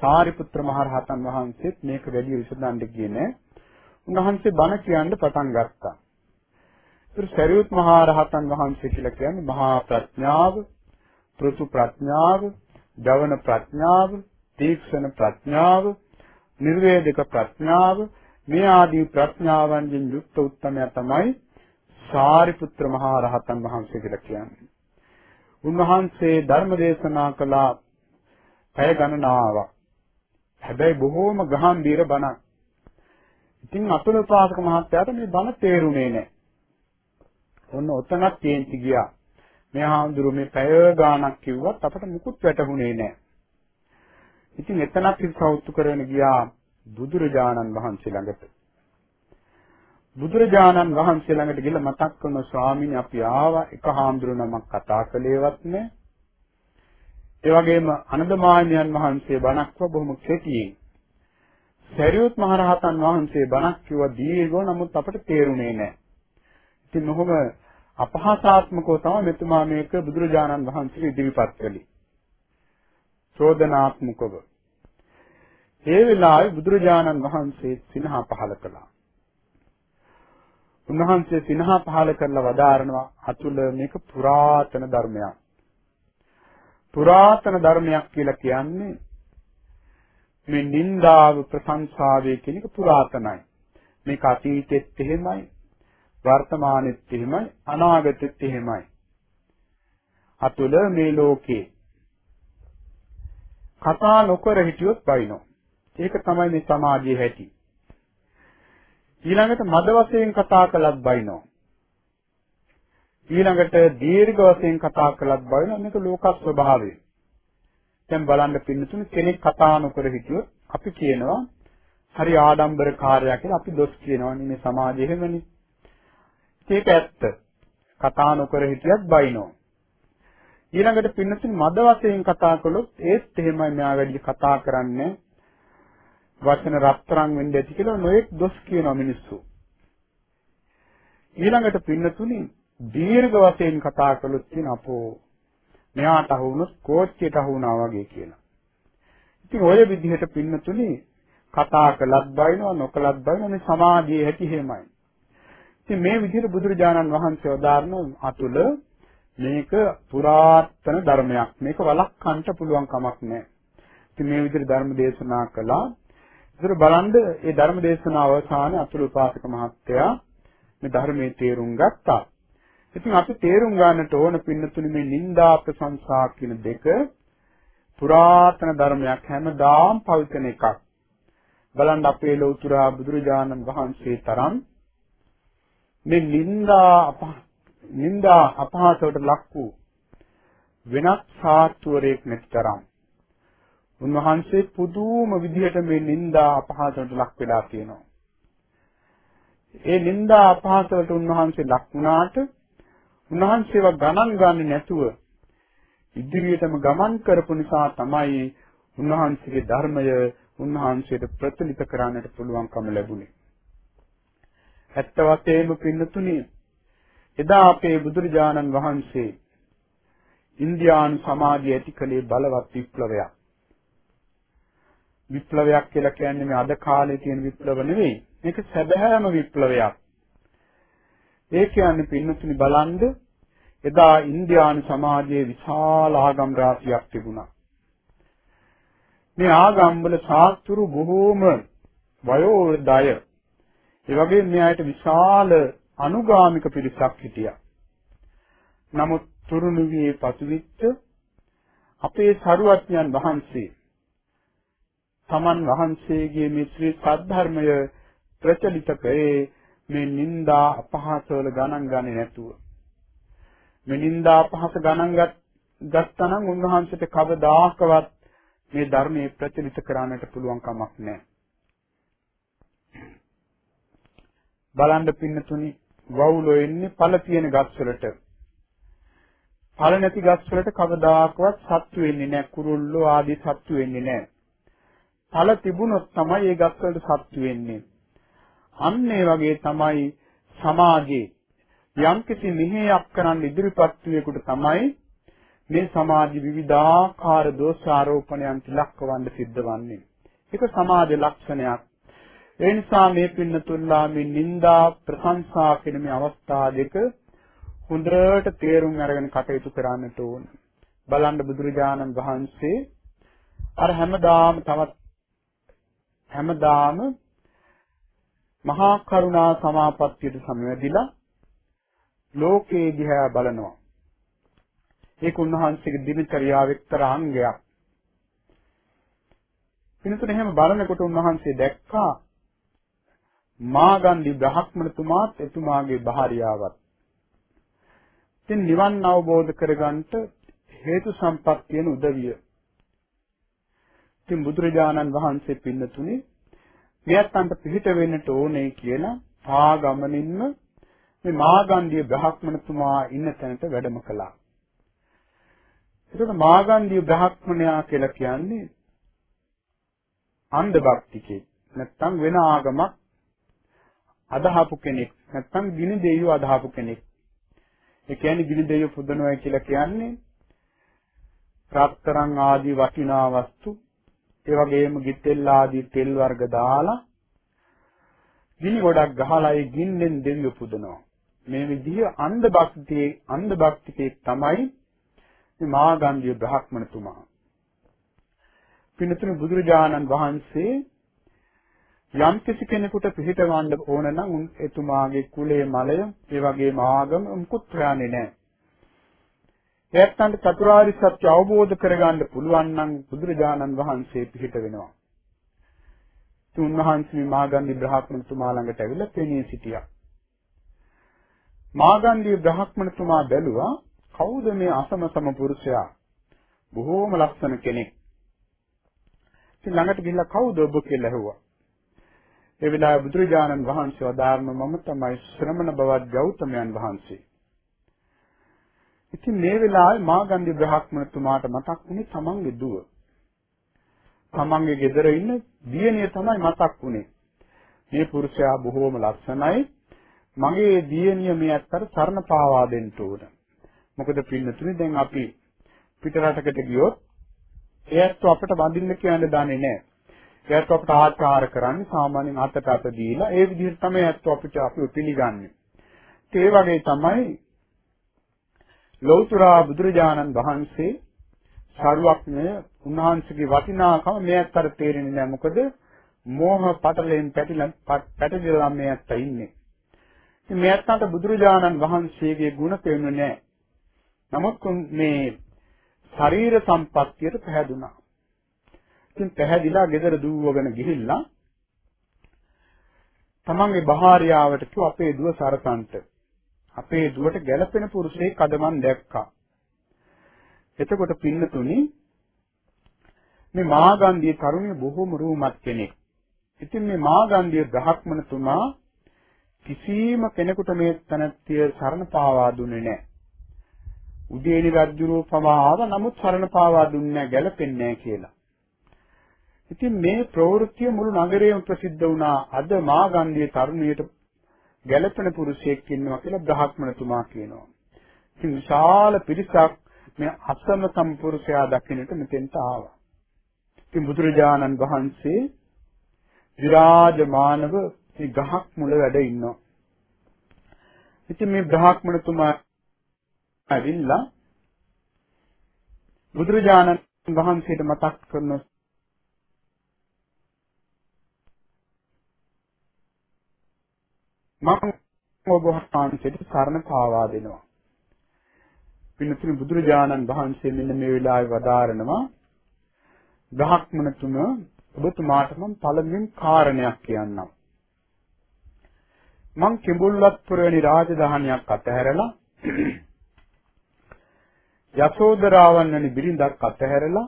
සාරිපුත්‍ර මහරහතන් වහන්සේත් මේක වැඩි විසඳන්න ගියේ නැහැ. උන්වහන්සේ බණ කියන්න පටන් ගත්තා. ඒතර සරියුත් මහා රහතන් වහන්සේ කියලා කියන්නේ මහා ප්‍රඥාව, පෘතු ප්‍රඥාව, ජවන ප්‍රඥාව, තීක්ෂණ ප්‍රඥාව, නිර්වේදක ප්‍රඥාව මේ ආදී ප්‍රඥාවන්ගෙන් යුක්ත උත්තමයා තමයි සාරිපුත්‍ර මහා රහතන් වහන්සේ කියලා කියන්නේ. උන්වහන්සේ ධර්ම දේශනා කළා පැය ගණනාවක්. හැබැයි බොහෝම ගහම්බීර බණක්. ඉතින් අතුල පාසක මහත්තයාට මේ බණ තේරුනේ නැහැ. ඔන්න ඔතනක් කේන්ති ගියා. මේ හාමුදුරුවෝ මේ පැය ගාණක් කිව්වත් අපට මුකුත් වැටහුනේ නැහැ. ඉතින් එතනක් සෞතු කරගෙන ගියා බුදුරජාණන් වහන්සේ ළඟට. බුදුරජාණන් වහන්සේ ළඟට ගිහලා මතක් කරන ස්වාමීනි අපි ආවා එක හාමුදුරුවෝ නමක් කතා කළේවත් නැහැ. ඒ වගේම අනදමාන්‍යයන් වහන්සේ බණක්ව බොහොම කෙටියෙන් සරියුත් මහරහතන් වහන්සේ බණක් කිව්වා දීර්ඝව නමුත් අපට තේරුනේ නැහැ. ඉතින් මොහොම අපහාසාත්මකව තමයි මෙතුමා මේක බුදුරජාණන් වහන්සේ ඉදිරිපත් කළේ. චෝදනාත්මකව. ඒ වෙලාවේ බුදුරජාණන් වහන්සේ සිනහ පහල කළා. උන්වහන්සේ සිනහ පහල කරලා වදාරනවා අතුල මේක පුරාතන ධර්මයක්. පුරාතන ධර්මයක් කියලා කියන්නේ මේ නින්දාව ප්‍රශංසාවේ කියන එක පුරාතනයි. මේක අතීතෙත් එහෙමයි, වර්තමානෙත් එහෙමයි, අනාගතෙත් එහෙමයි. අතුල මේ ලෝකේ කතා නොකර හිටියොත් බයිනෝ. ඒක තමයි මේ සමාජයේ හැටි. ඊළඟට මද වශයෙන් කතා කළත් බයිනෝ. ඊළඟට දීර්ඝ වශයෙන් කතා කළත් බයිනෝ මේක ලෝක ස්වභාවය. දැන් බලන්න පින්නතුනේ කෙනෙක් කතා නොකර හිටියොත් අපි කියනවා හරි ආඩම්බරකාරයා කියලා අපි දොස් කියනවනේ මේ සමාජයේ හැමනේ. ඒක ඇත්ත. කතා නොකර හිටියත් බයිනෝ. ඊළඟට පින්නතුනේ මද වශයෙන් කතා කළොත් ඒත් එහෙමයි මෙයා වැඩි කතා කරන්නේ වචන රත්තරන් වෙන්න ඇති කියලා නොඑක් දොස් කියනවා මිනිස්සු. ඊළඟට පින්නතුනි දීර්ඝ වශයෙන් කතා කළොත් කියන අපෝ මෙයාට අහු වුණොත් කෝච්චියට අහු වුණා වගේ කියලා. ඉතින් ඔය විදිහට පින්නතුනි කතා කළත් බයිනවා නොකළත් බයිනවා මේ සමාජයේ හැටි එහෙමයි. ඉතින් මේ විදිහට බුදුරජාණන් වහන්සේ වදාारण අතුල මේක පුරාතන ධර්මයක්. මේක වළක්වන්න පුළුවන් කමක් නැහැ. ඉතින් මේ විදිහට ධර්ම දේශනා කළා. ඒතර බලන්න මේ ධර්ම දේශනාව අවසානයේ අතුරු උපාසක මහත්තයා මේ ධර්මයේ තේරුම් ගත්තා. ඉතින් අපි තේරුම් ගන්නට ඕන පින්නතුනි මේ නිന്ദා ප්‍රශංසා කියන දෙක පුරාතන ධර්මයක් හැමදාම පවතින එකක්. බලන්න අපේ ලෞතර බුදුරජාණන් වහන්සේ තරම් මේ නිന്ദා නිന്ദා අපහාසයට ලක් වූ වෙනත් සාත්වරයක් නැති තරම් උන්වහන්සේ පුදුම විදිහට මේ නිന്ദා අපහාසවලට ලක් වෙලා තියෙනවා. ඒ නිന്ദා අපහාසවලට උන්වහන්සේ ලක් වුණාට උන්වහන්සේව ගණන් ගන්නේ නැතුව ඉදිරියටම ගමන් කරපු නිසා තමයි උන්වහන්සේගේ ධර්මය උන්වහන්සේට ප්‍රතිලිප කරන්නට පුළුවන්කම ලැබුණේ. ඇත්ත වශයෙන්ම පින්නතුනි එදා අපේ බුදුරජාණන් වහන්සේ ඉන්දියානු සමාජය ඇති කළේ බලවත් විප්ලවයක්. විප්ලවයක් කියලා කියන්නේ මේ අද කාලේ තියෙන විප්ලව නෙවෙයි. මේක සැබෑම විප්ලවයක්. ඒ කියන්නේ පින්නතුනි බලන්ද එදා ඉන්දියානු සමාජයේ විශාල ආගම් රාශියක් තිබුණා. මේ ආගම් වල සාස්තුරු බොහෝම වයෝවෘද්ධය. ඒ වගේම මෙයාට විශාල අනුගාමික පිරිසක් හිටියා. නමුත් තුරුණු වියේ පසුවිච්ච අපේ සරුවත්ඥන් වහන්සේ තමන් වහන්සේගේ මේ ශ්‍රී සද්ධර්මය ප්‍රචලිත කරේ මේ නිന്ദා අපහාසවල ගණන් ගන්නේ නැතුව. මේ නිന്ദා අපහාස ගණන් ගත්තා නම් උන්වහන්සේට කවදාකවත් මේ ධර්මයේ ප්‍රචලිත කරන්නට පුළුවන් කමක් නැහැ. බලන්න පින්නතුනි වවුලෝ එන්නේ පළ තියෙන ගස්වලට. පළ නැති ගස්වලට කවදාකවත් සත්තු වෙන්නේ නැහැ. කුරුල්ලෝ ආදී සත්තු වෙන්නේ නැහැ. ඵල තිබුණොත් තමයි ඒ ගස්වලට සත්තු වෙන්නේ. අන්න ඒ වගේ තමයි සමාජයේ යම්කිසි මෙහෙයක් කරන්න ඉදිරිපත් වූයෙකුට තමයි මේ සමාජ විවිධාකාර දෝෂාරෝපණයන් තිලක්කවන්න සිද්ධ වන්නේ. ඒක සමාජ ලක්ෂණයක්. ඒ නිසා මේ පින්නතුල්ලා මේ නිന്ദා ප්‍රශංසා කියන මේ අවස්ථා දෙක හොඳට තේරුම් අරගෙන කටයුතු කරන්නට ඕන. බලන්න බුදුරජාණන් වහන්සේ අර හැමදාම තවත් හැමදාම මහා කරුණා සමාපත්තියට සමවැදිලා ලෝකේ දිහා බලනවා. ඒක උන්වහන්සේගේ දිනචරියාවේ එක්තරා අංගයක්. වෙනතුන එහෙම බලනකොට උන්වහන්සේ දැක්කා මාගන්දි බ්‍රහ්මණතුමාත් එතුමාගේ භාර්යාවත්. ඉතින් නිවන් අවබෝධ කරගන්නට හේතු සම්පත්තියන උදවිය ඉතින් බුදුරජාණන් වහන්සේ පින්නතුනේ මෙයන්ට පිහිට වෙන්නට ඕනේ කියලා ආගමනින්ම මේ මාගන්ධිය බ්‍රහ්මණතුමා ඉන්න තැනට වැඩම කළා. එතකොට මාගන්ධිය බ්‍රහ්මණයා කියලා කියන්නේ අන්ධ භක්තිකේ නැත්තම් වෙන ආගමක් අදහපු කෙනෙක් නැත්තම් ගිනි දෙවියෝ අදහපු කෙනෙක්. ඒ කියන්නේ ගිනි දෙය පුදනවා කියලා කියන්නේ රත්තරන් ආදී වටිනා වස්තු ඒ වගේම ගිතෙල් ආදී තෙල් වර්ග දාලා ගිනි ගොඩක් ගහලා ඒ ගින්නෙන් දෙවියෝ පුදනවා. මේ විදිහ අන්ධ භක්තියේ අන්ධ භක්තිකේ තමයි මේ මාගන්ධිය බ්‍රහ්මණතුමා. පින්නතුණු බුදුරජාණන් වහන්සේ යම් කිසි කෙනෙකුට පිළිටවන්න ඕන නම් උන් එතුමාගේ කුලයේ මලය ඒ වගේම ආගම මුකුත් හොයන්නේ නැහැ. එයත්න්ට චතුරාර්ය සත්‍ය අවබෝධ කරගන්න පුළුවන් නම් බුදුරජාණන් වහන්සේ පිළිට වෙනවා. තුන්වහන්සේ මාගන්ධි බ්‍රහ්මණතුමා ළඟට ඇවිල්ලා පෙනී සිටියා. මාගන්ධි බ්‍රහ්මණතුමා බැලුවා කවුද මේ අසමසම පුරුෂයා? බොහෝම ලස්සන කෙනෙක්. ඉතින් ළඟට ගිහිල්ලා කවුද ඔබ කියලා ඇහුවා. ඒ වෙලාවේ බුදුරජාණන් වහන්සේ වදාारण මම තමයි ශ්‍රමණ බවත් ගෞතමයන් වහන්සේ. ඉතින් මේ වෙලාවේ මාගන්ධි බ්‍රහ්මණතුමාට මතක් වුණේ තමන්ගේ දුව. තමන්ගේ ගෙදර ඉන්න දියණිය තමයි මතක් වුණේ. මේ පුරුෂයා බොහෝම ලස්සනයි. මගේ දියණිය මේ අත්තර සරණ පාවා දෙන්න ඕන. මොකද පින්නතුනේ දැන් අපි පිට රටකට ගියොත් එයත් අපිට වඳින්න කියන්න දන්නේ නැහැ. එයත් අපිට ආචාර කරන්නේ සාමාන්‍යයෙන් අතට අත දීලා ඒ විදිහට තමයි එයත් අපිට අපිව පිළිගන්නේ. ඒ වගේ තමයි ලෞතර බුදුරජාණන් වහන්සේ සාරුවක්ඥය උන්වහන්සේගේ වටිනාකම මෙයත් අර තේරෙන්නේ නැහැ. මොකද මෝහ පටලෙන් පැටිලා පැටලිලා මෙයත් ඉන්නේ. ඉතින් මෙයත්ට බුදුරජාණන් වහන්සේගේ ගුණ පේන්නේ නැහැ. නමුත් මේ ශරීර සම්පත්තියට පැහැදුනා. ඉතින් පැහැදිලා ගෙදර දුවගෙන ගිහිල්ලා තමන්ගේ භාර්යාවට කිව්ව අපේ දුව සරසන්ට අපේ දුවට ගැළපෙන පුරුෂයෙක් අද මන් දැක්කා. එතකොට පින්නතුනි මේ මාගන්ධිය තරුණිය බොහොම රූමත් කෙනෙක්. ඉතින් මේ මාගන්ධිය බ්‍රහ්මණතුමා කිසිම කෙනෙකුට මේ තනත්තිය සරණ පාවා දුන්නේ නැහැ. උදේනි රජුරෝ පවාව නමුත් සරණ පාවා දුන්නේ නැහැ ගැලපෙන්නේ නැහැ කියලා. ඉතින් මේ ප්‍රවෘත්තිය මුළු නගරේම ප්‍රසිද්ධ වුණා. අද මාගන්ධිය තරුණියට ගැලපෙන පුරුෂයෙක් ඉන්නවා කියලා බ්‍රහ්මණතුමා කියනවා. ඉතින් විශාල පිරිසක් මේ අසම සම්පුරුෂයා දකින්නට මෙතෙන්ට ආවා. ඉතින් බුදුරජාණන් වහන්සේ විරාජමානව මේ ගහක් මුල වැඩ ඉන්නවා. ඉතින් මේ බ්‍රහ්මණතුමා ඇවිල්ලා බුදුරජාණන් වහන්සේට මතක් කරන මම ඔබ වහන්සේට සරණ පාවා දෙනවා. පින්නතුනි බුදුරජාණන් වහන්සේ මෙන්න මේ වෙලාවේ වදාරනවා බ්‍රහ්මණතුම ඔබතුමාට මම පළමුවෙන් කාරණයක් කියන්නම්. මං කිඹුල්වත්පුර වැනි රාජධානියක් අතහැරලා යසෝදරාවන් වැනි බිරිඳක් අතහැරලා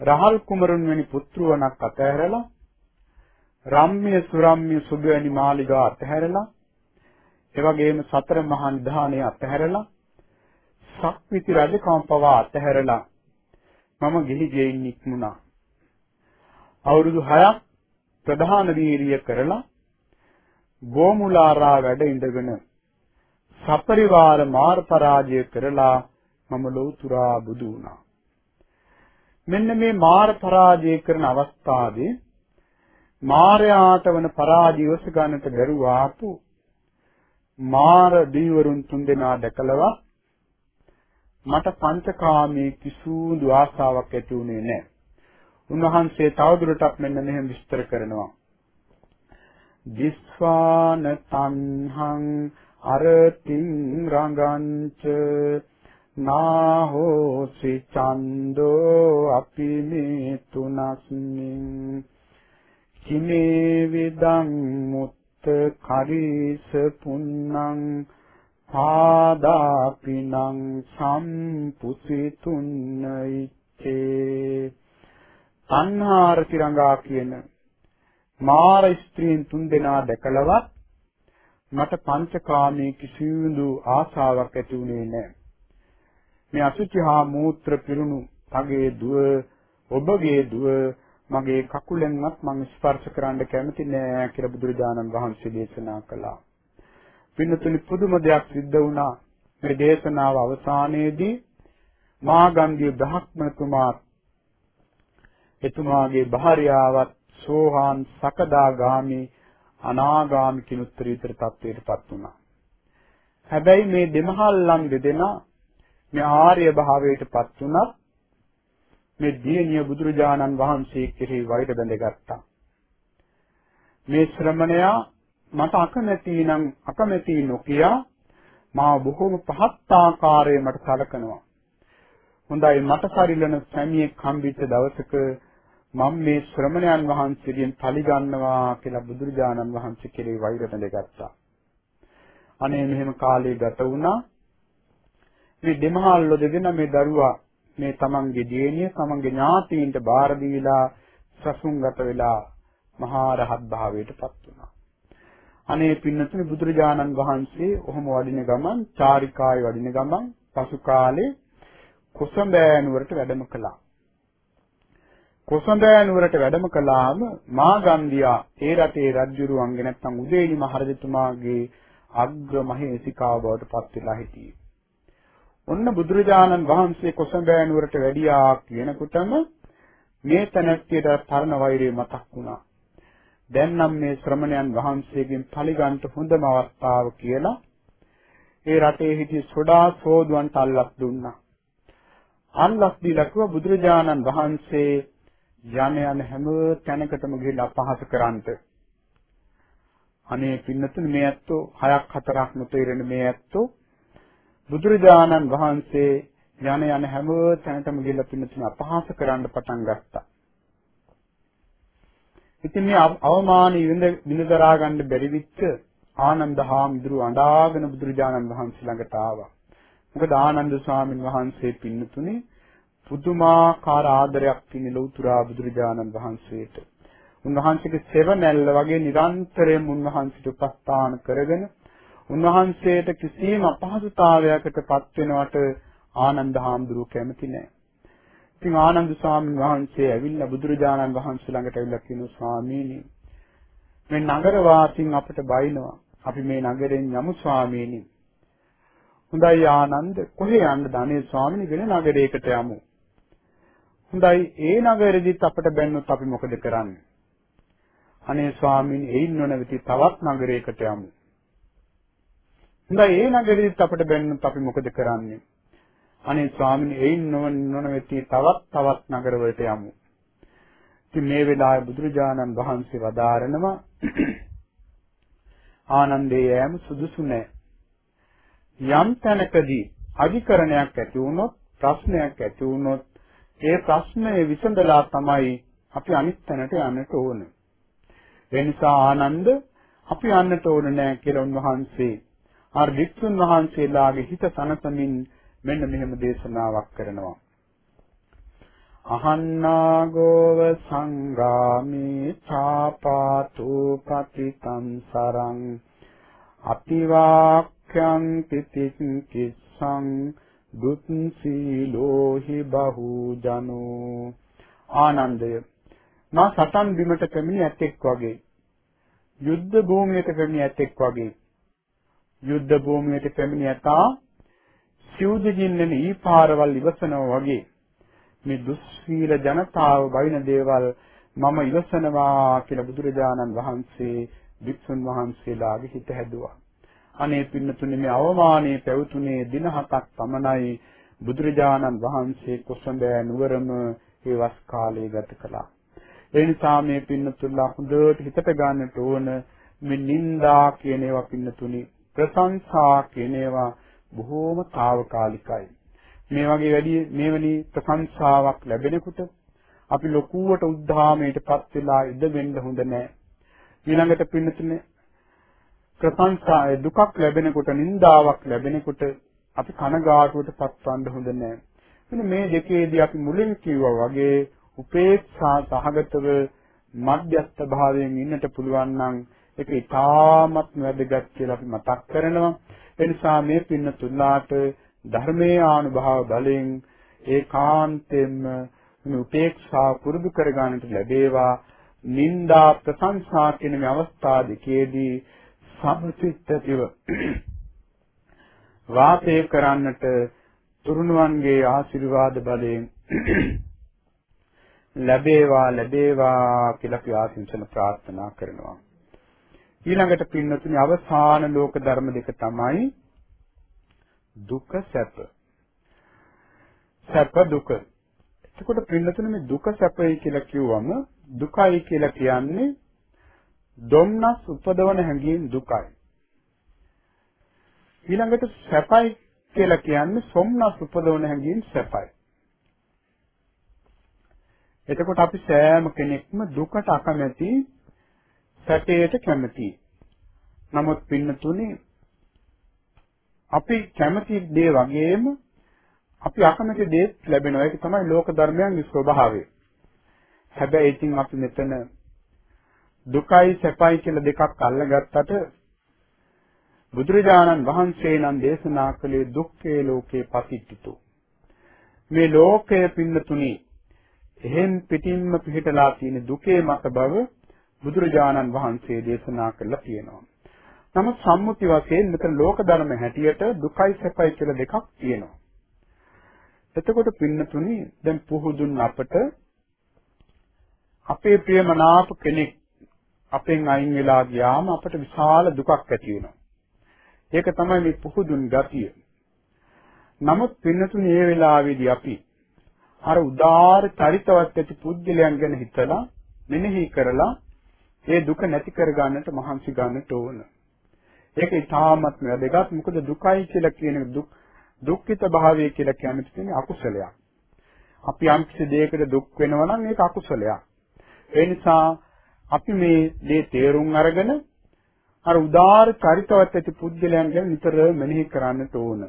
රහල් කුමරුන් වැනි පුත්‍රවණක් අතහැරලා රම්ම්‍ය සුරම්ම්‍ය සුභ වැනි මාලිගා අතහැරලා එවැගේම සතර මහා නිධානය අතහැරලා සක්විති රජකම් පවා අතහැරලා මම ගිහි ගෙයින් නික්මුණා අවුරුදු 6ක් ප්‍රධාන වීරිය කරලා ගෝමුලාරා වැඩ ඉඳගෙන සපරිවාර මාර් පරාජය කරලා මම ලෞතුරා බුදු වුණා. මෙන්න මේ මාර පරාජය කරන අවස්ථාවේ මාරයාට වන පරාජය ඉවස ගන්නට බැරුවාපු මාර දීවරුන් තුන්දෙනා දැකලවා මට පංචකාමී කිසිදු ආසාවක් ඇති වුණේ නැහැ. උන්වහන්සේ තවදුරටත් මෙන්න මෙහෙම විස්තර කරනවා. දිස්වාන තණ්හං අරතින් රඟංච නාහෝසි චන්தோ අපි මේ තුනස්මින් කිමේ විදං මුත්ත කරීස පුන්නං පාදාපිනං සම්පුසිතුන්නයිච්චේ තණ්හාර තිරංගා කියන මාර ස්ත්‍රීන් තුන්දෙනා දැකලවත් මට පංචකාමී කිසිදු ආසාවක් ඇති වුණේ නැහැ මේ අසුචි හා මූත්‍ර පිරුණු තගේ දුව ඔබගේ දුව මගේ කකුලෙන්වත් මම ස්පර්ශ කරන්න කැමති නෑ කියලා බුදුරජාණන් වහන්සේ දේශනා කළා. පින්නතුනි පුදුම දෙයක් සිද්ධ වුණා. මේ දේශනාව අවසානයේදී මාගන්ධිය බ්‍රහ්මතුමා එතුමාගේ භාර්යාවත් සෝහාන් සකදාගාමි අනාගාමි කිනුත්තරීතර තත්වයටපත් වුණා. හැබැයි මේ දෙමහල්ලන් දෙදෙනා මේ ආර්ය භාවයටපත් වුණත් මේ දියණිය බුදුරජාණන් වහන්සේ කෙරෙහි වෛර බැඳගත්තා. මේ ශ්‍රමණයා මට අකමැති නම් අකමැති නොකිය මා බොහොම පහත් ආකාරයෙන් මට සලකනවා. හොඳයි මට පරිලන සැමියෙක් හම්බෙච්ච දවසක මම මේ ශ්‍රමණයන් වහන්සේගෙන් පලි ගන්නවා කියලා බුදුරජාණන් වහන්සේ කෙරේ වෛර බැඳගත්තා. අනේ මෙහෙම කාලේ ගත වුණා. මේ දෙමහල්ලෝ දෙදෙනා මේ දරුවා මේ තමන්ගේ දියණිය තමන්ගේ ඥාතීන්ට බාර දීලා සසුන්ගත වෙලා මහා රහත් භාවයටපත් වුණා. අනේ පින්නතුනි බුදුරජාණන් වහන්සේ ඔහොම වඩින ගමන් චාරිකාවේ වඩින ගමන් පසු කාලේ කොසඹෑ නුවරට වැඩම කළා. කොසඹෑ නුවරට වැඩම කළාම මාගන්ධියා ඒ රටේ රජුරුවන්ගේ නැත්නම් උදේනි මහරජතුමාගේ අග්‍ර මහේසිකාව බවට පත් වෙලා හිටියේ. ඔන්න බුදුරජාණන් වහන්සේ කොසඹෑ නුවරට වැඩියා කියනකොටම මේ තැනැත්තියට පරණ වෛරය මතක් වුණා. දැන් නම් මේ ශ්‍රමණයන් වහන්සේගෙන් පරිගන්ට හොඳම අවස්ථාව කියලා ඒ රටේ හිටි සොඩා සෝදුවන්ට අල්ලස් දුන්නා. අල්ලස් දීලා කිව්වා බුදුරජාණන් වහන්සේ යන යන හැම තැනකටම ගිහිල්ලා අපහාස කරන්ට. අනේ පින්නතුනි මේ ඇත්තෝ හයක් හතරක් නොතේරෙන මේ ඇත්තෝ බුදුරජාණන් වහන්සේ යන යන හැම තැනටම ගිහිල්ලා පින්නතුනි අපහාස කරන්න පටන් ගත්තා. ඉතින් මේ අවමාන විඳ දරා ගන්න බැරි විච්ච ආනන්ද හාමුදුරුව අඬාගෙන බුදුරජාණන් වහන්සේ ළඟට ආවා. මොකද ආනන්ද ස්වාමීන් වහන්සේ පින්නතුනේ පුදුමාකාර ආදරයක් තියෙන ලෞතුරා බුදුරජාණන් වහන්සේට. උන්වහන්සේගේ සෙවණැල්ල වගේ නිරන්තරයෙන් උන්වහන්සේට උපස්ථාන කරගෙන උන්වහන්සේට කිසිම අපහසුතාවයකට පත් වෙනවට ආනන්ද හාමුදුරුව කැමති නැහැ. ඉතින් ආනන්ද ස්වාමීන් වහන්සේ ඇවිල්ලා බුදුරජාණන් වහන්සේ ළඟට ඇවිල්ලා කියනවා ස්වාමීනි මේ නගර වාසීන් අපිට බයිනවා. අපි මේ නගරෙන් යමු ස්වාමීනි. හොඳයි ආනන්ද කොහේ යන්නද අනේ ස්වාමීනි වෙන නගරයකට යමු. හොඳයි ඒ නගරෙදිත් අපිට බැන්නොත් අපි මොකද කරන්නේ? අනේ ස්වාමීනි එයින් නොනැවති තවත් නගරයකට යමු. හොඳයි ඒ නගරෙදිත් අපිට බැන්නොත් අපි මොකද කරන්නේ? අනේ ස්වාමීනි එයින් නොනැවති තවත් තවත් නගරවලට යමු. ඉතින් මේ වෙලාවේ බුදුරජාණන් වහන්සේ වදාරනවා ආනන්දේ යෑම සුදුසු නැහැ. යම් තැනකදී අධිකරණයක් ඇති වුණොත් ප්‍රශ්නයක් ඇති වුණොත් ඒ ප්‍රශ්නය විසඳලා තමයි අපි අනිත් තැනට යන්නට ඕන. ඒ නිසා ආනන්ද අපි යන්නට ඕන නෑ කියලා උන්වහන්සේ අර වික්ෂුන් වහන්සේලාගේ හිත සනසමින් මෙන්න මෙහෙම දේශනාවක් කරනවා. අහන්නාගෝව සංගාමේ ඡාපාතු පතිතං සරං අතිවාක්ඛං පිතිං කිස්සං දුත්සීලෝහි බහූජනෝ ආනන්දය මා සතන් බිමට පැමිණි ඇතෙක් වගේ යුද්ධ භූමියට පැමිණි ඇතෙක් වගේ යුද්ධ භූමියට පැමිණි ඇතා සිව්දකින්නෙන ඊපාරවල් ඉවසනවා වගේ මේ දුස්සීල ජනතාව බයින දේවල් මම ඉවසනවා කියලා බුදුරජාණන් වහන්සේ වික්ෂුන් වහන්සේලාගේ හිත හැදුවා අනේ පින්නතුනේ මේ අවමානයේ පැවතුනේ දින හතක් පමණයි බුදුරජාණන් වහන්සේ කුසඹෑ නුවරම ඒ වස් කාලය ගත කළා. ඒ නිසා මේ පින්නතුල්ලා හොඳට හිතට ගන්නට ඕන මේ නිന്ദා කියන ඒවා පින්නතුනි ප්‍රශංසා කියන ඒවා බොහෝම తాවකාලිකයි. මේ වගේ වැඩි මේවැනි ප්‍රශංසාවක් ලැබෙනකොට අපි ලොකුවට උද්ධාමයටපත් වෙලා ඉඳ වෙන්න හොඳ නැහැ. ඊළඟට පින්නතුනේ ප්‍රශංසා දුකක් ලැබෙනකොට නින්දාවක් ලැබෙනකොට අපි කනගාටුවට පත්වන්න හොඳ නැහැ. මෙන්න මේ දෙකේදී අපි මුලින් කිව්වා වගේ උපේක්ෂා සහගතව මධ්‍යස්ථ භාවයෙන් ඉන්නට පුළුවන් නම් ඒක ඉතාමත් වැදගත් කියලා අපි මතක් කරනවා. ඒ නිසා මේ පින්න තුන්ලාට ධර්මයේ ආනුභාව බලෙන් ඒකාන්තයෙන්ම මේ උපේක්ෂා පුරුදු කරගන්නට ලැබේවා. නිന്ദා ප්‍රශංසා කියන මේ අවස්ථා දෙකේදී සමසිතතිව වාසය කරන්නට තුරුණුවන්ගේ ආශිර්වාද බලයෙන් ලැබේවා ලැබේවා කියලා අපි ආශිංසන ප්‍රාර්ථනා කරනවා. ඊළඟට පින්නතුනි අවසාන ලෝක ධර්ම දෙක තමයි දුක සැප. සැප දුක. එතකොට පින්නතුනි මේ දුක සැපයි කියලා කිව්වම දුකයි කියලා කියන්නේ දුම්නස් උපදවන හැඟීම් දුකයි. ඊළඟට සැපයි කියලා කියන්නේ සොම්නස් උපදවන හැඟීම් සැපයි. එතකොට අපි සෑම කෙනෙක්ම දුකට අකමැති සැපයට කැමති. නමුත් පින්නතුනේ අපි කැමති දේ වගේම අපි අකමැති දේත් ලැබෙනවා. ඒක තමයි ලෝක ධර්මයන්ගේ ස්වභාවය. හැබැයි ඉතින් අපි මෙතන දුකයි සැපයි කියලා දෙකක් අල්ලගත්තට බුදුරජාණන් වහන්සේ නම් දේශනා කළේ දුක්ඛේ ලෝකේ පතිට්ඨිතෝ මේ ලෝකය පින්නතුනි එහෙන් පිටින්ම පිහිටලා තියෙන දුකේ මත බව බුදුරජාණන් වහන්සේ දේශනා කළා තියෙනවා. නමුත් සම්මුති වශයෙන් මෙතන ලෝක ධර්ම හැටියට දුකයි සැපයි කියලා දෙකක් තියෙනවා. එතකොට පින්නතුනි දැන් පුහුදුන් අපට අපේ ප්‍රියමනාප කෙනෙක් අපෙන් අයින් වෙලා ගියාම අපට විශාල දුකක් ඇති වෙනවා. ඒක තමයි මේ පුහුදුන් ගතිය. නමුත් පින්නතුනි මේ වෙලාවේදී අපි අර උදාාර චරිතවත් ඇති පුද්ගලයන් ගැන හිතලා මෙනෙහි කරලා ඒ දුක නැති කර ගන්නට මහන්සි ගන්නට ඕන. ඒක ඉතාමත් වැදගත්. මොකද දුකයි කියලා කියන දුක් දුක්ඛිත භාවය කියලා කියන්නේ අකුසලයක්. අපි යම් කිසි දෙයකට දුක් වෙනවා නම් ඒක අකුසලයක්. ඒ නිසා අපි මේ දේ තේරුම් අරගෙන අර උදාාර චරිතවත් ඇති පුද්ගලයන් ගැන නිතර මෙනෙහි කරන්නට ඕන.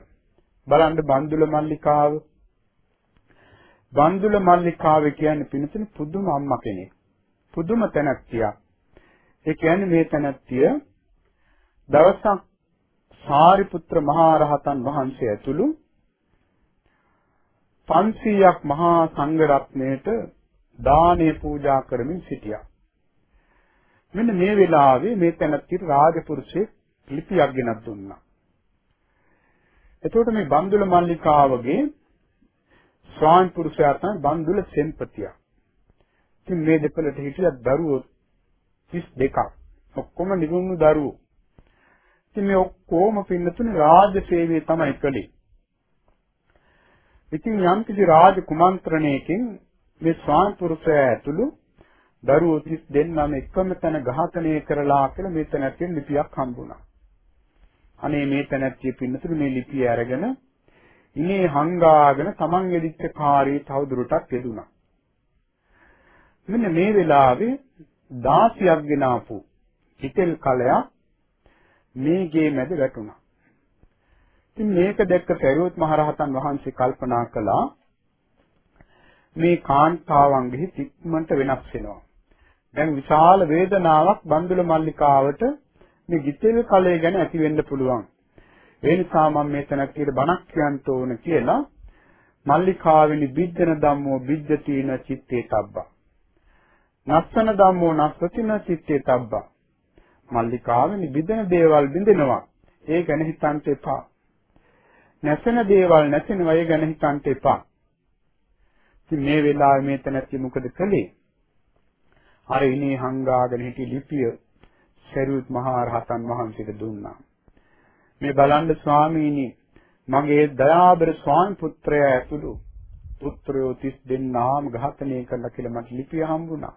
බලන්න බන්දුල මල්ලිකාව බන්දුල මල්ලිකාව කියන්නේ පිනතුනේ පුදුම අම්මා කෙනෙක්. පුදුම තැනැත්තියක්. ඒ කියන්නේ මේ තැනැත්තිය දවසක් සාරිපුත්‍ර මහා රහතන් වහන්සේ ඇතුළු 500ක් මහා සංඝ රත්නයට දානේ පූජා කරමින් සිටියා. මෙන්න මේ වෙලාවේ මේ තැනැත්තියට රාජපුරුෂයෙක් ලිපියක් ගෙනත් දුන්නා. එතකොට මේ බන්දුල මල්ලිකාවගේ ස්වාමි පුරුෂයා තමයි බන්දුල සෙන්පතියා. ඉතින් මේ දෙපළට හිටිය දරුවෝ 32ක්. ඔක්කොම නිගුණු දරුවෝ. ඉතින් මේ ඔක්කොම පින්නතුනේ රාජ්‍ය සේවය තමයි කළේ. ඉතින් යම්කිසි රාජ කුමන්ත්‍රණයකින් මේ ස්වාමි පුරුෂයා ඇතුළු දරුවෝ 30 දෙනාම එකම තැන ඝාතනය කරලා කියලා මේ තැනැත්තියෙන් ලිපියක් හම්බුණා. අනේ මේ තැනැත්තිය පින්නතුනේ මේ ලිපිය අරගෙන ඉනේ හංගාගෙන තමන් එදිච්ච කාර්යය තවදුරටත් යෙදුණා. මෙන්න මේ වෙලාවේ 16ක් ගෙනාපු හිතෙල් කලයක් මේ ගේ මැද වැටුණා. ඉතින් මේක දැක්ක සරියොත් මහරහතන් වහන්සේ කල්පනා කළා මේ කාන්තාවන්ගේ තික්මන්ට වෙනස් වෙනවා. දැන් විශාල වේදනාවක් බන්දුල මල්ලිකාවට මේ ගිතෙල් කලය ගැන ඇති වෙන්න පුළුවන්. ඒ නිසා මම මේ තැනට බණක් කියන්න ඕන කියලා මල්ලිකාවෙනි බිද්දන ධම්මෝ බිද්දතින චිත්තේ තබ්බා. නස්සන ධම්මෝ නස්සතින චිත්තේ තබ්බා. මල්ලිකාවෙනි බිදෙන දේවල් බින්දෙනවා. ඒ ගැන හිතන්න එපා. නැසෙන දේවල් නැසෙනවා ඒ ගැන හිතන්න එපා. ඉතින් මේ වෙලාවේ මේ තැනැත්ති මොකද කළේ? අර ඉනේ හංගාගෙන හිටි ලිපිය සරියුත් මහා රහතන් වහන්සේට දුන්නා. මේ බලන්න ස්වාමීනි මගේ දයාබර ස්වාමි පුත්‍රයා ඇතුළු පුත්‍රයෝ 30 දෙනාම ඝාතනය කළා කියලා මට ලිපිය හම්බුණා.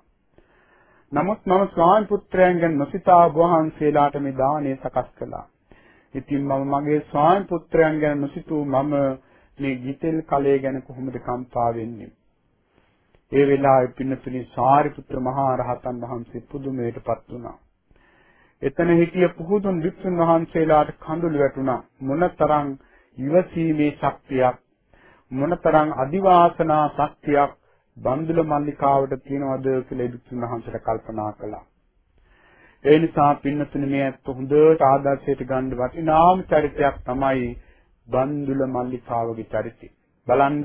නමුත් මම ස්වාමි පුත්‍රයන් ගැන නොසිතා වහන්සේලාට මේ දාණය සකස් කළා. ඉතින් මම මගේ ස්වාමි පුත්‍රයන් ගැන නොසිතූ මම මේ ගිතෙල් කලයේ ගැන කොහොමද කම්පා වෙන්නේ? ඒ වෙලාවේ පින්නතුනි සාරිපුත්‍ර මහා රහතන් වහන්සේ පුදුමයටපත් වුණා. එතන හිටිය පුහුදුන් වික්ෂුන් වහන්සේලාට කඳුළු වැටුණා මොනතරම් ඉවසීමේ ශක්තියක් මොනතරම් අදිවාසනා ශක්තියක් බන්දුල මල්ලිකාවට තියනවද කියලා වික්ෂුන් වහන්සේට කල්පනා කළා. ඒ නිසා පින්නතුනි මේ අත් හොඳට ආදර්ශයට ගන්න වටිනාම චරිතයක් තමයි බන්දුල මල්ලිකාවගේ චරිතය. බලන්න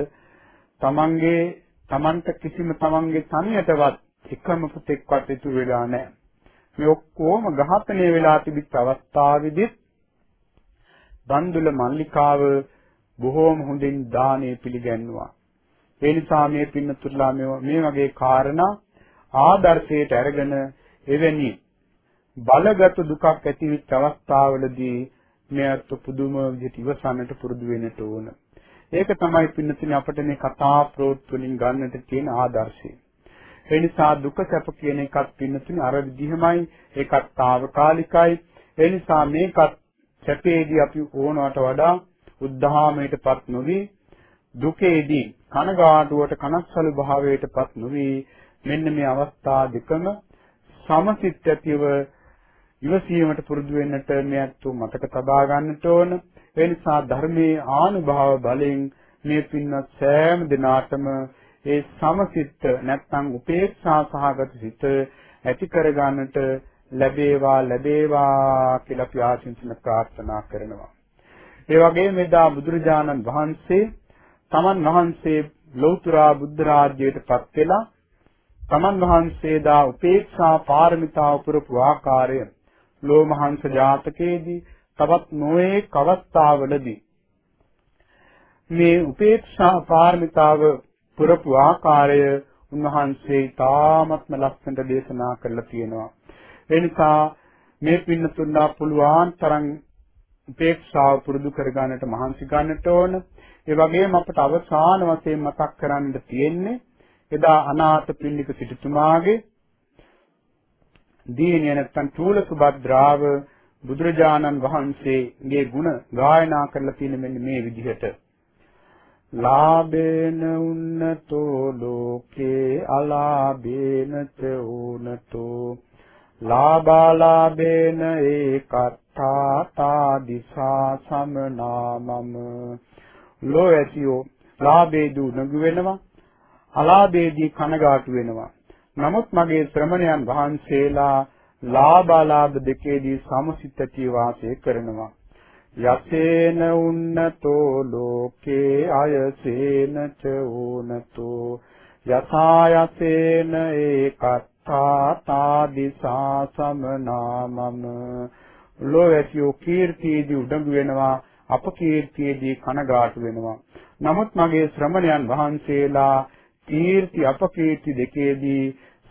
තමන්ගේ තමන්ට කිසිම තමන්ගේ තනියටවත් එකම පුතෙක්වත් ඉතුරු වෙලා නැහැ. මේ ඔක්කොම ඝාතනය වෙලා තිබිච්ච අවස්ථාවේදී බන්දුල මල්ලිකාව බොහෝම හොඳින් දානේ පිළිගන්නවා. ඒ නිසා මේ පින්නතුල්ලා මේ වගේ කාරණා ආදර්ශයට අරගෙන එවැනි බලගත් දුකක් ඇතිවෙච්ච අවස්ථාවලදී මෙයත් පුදුම විදිහට ඉවසන්නට පුරුදු වෙන්නට ඕන. ඒක තමයි පින්නතිනේ අපිට මේ කතා ප්‍රෝත් වලින් ගන්නට තියෙන ආදර්ශය. ඒ නිසා දුක සැප කියන එකත් පින්නතිනේ අර විදිහමයි ඒකත් తాවකාලිකයි. ඒ නිසා මේකත් සැපේදී අපි ඕනවට වඩා උද්ධාමයටපත් නොවි දුකේදී කනගාටුවට කනස්සලු භාවයටපත් නොවි මෙන්න මේ අවස්ථා දෙකම සමසිත ඇතිව ඉවසීමට පුරුදු වෙන්නට මෙයත් මතක තබා ගන්නට ඕන. ඒ නිසා ධර්මයේ ආනුභාව බලෙන් මේ පින්වත් සෑම දිනාටම ඒ සමසිත නැත්නම් උපේක්ෂා සහගත සිත ඇති කර ගන්නට ලැබේවා ලැබේවා කියලා අපි ආශිංසන ප්‍රාර්ථනා කරනවා. ඒ වගේම එදා බුදුරජාණන් වහන්සේ තමන් වහන්සේ ලෞතර බුද්ධ රාජ්‍යයට පත් වෙලා තමන් වහන්සේදා උපේක්ෂා පාරමිතාව පුරපු ආකාරය ලෝමහංස ජාතකයේදී තවත් නොයේ කවස්තාවලදී මේ උපේක්ෂා පාරමිතාව පුරපු ආකාරය උන්වහන්සේ තාමත්ම ලස්සනට දේශනා කරලා තියෙනවා. ඒ නිසා මේ පින්නතුන්ලා පුළුවන් තරම් උපේක්ෂාව පුරුදු කරගන්නට මහන්සි ගන්නට ඕන. ඒ වගේම අපට අවසාන වශයෙන් මතක් කරන්න තියෙන්නේ එදා අනාථ පින්නික සිටුතුමාගේ දීනිය නැත්තම් චූල සුභද්‍රාව බුදුරජාණන් වහන්සේගේ ගුණ ගායනා කරලා තියෙන මෙන්න මේ විදිහට. ලාභේන උන්නතෝ ලෝකේ අලාභේන ච උනතෝ ලාභාලාභේන ඒකත්තා තා දිසා සමනාමම ලෝ ඇතියෝ ලාභේ දු නගු වෙනවා අලාභේදී කනගාටු වෙනවා. නමුත් මගේ ශ්‍රමණයන් වහන්සේලා ලාභාලාභ දෙකේදී සමසිතටි වාසය කරනවා. යසේන උන්නතෝ ලෝකේ අයසේන ච උනතෝ යථා යසේන ඒකත්තා තාදිසා සමනාමම ලෝයතියෝ කීර්තියේදී උඩඟු වෙනවා අපකීර්තියේදී කනගාටු වෙනවා. නමුත් මගේ ශ්‍රමණයන් වහන්සේලා කීර්ති අපකීර්ති දෙකේදී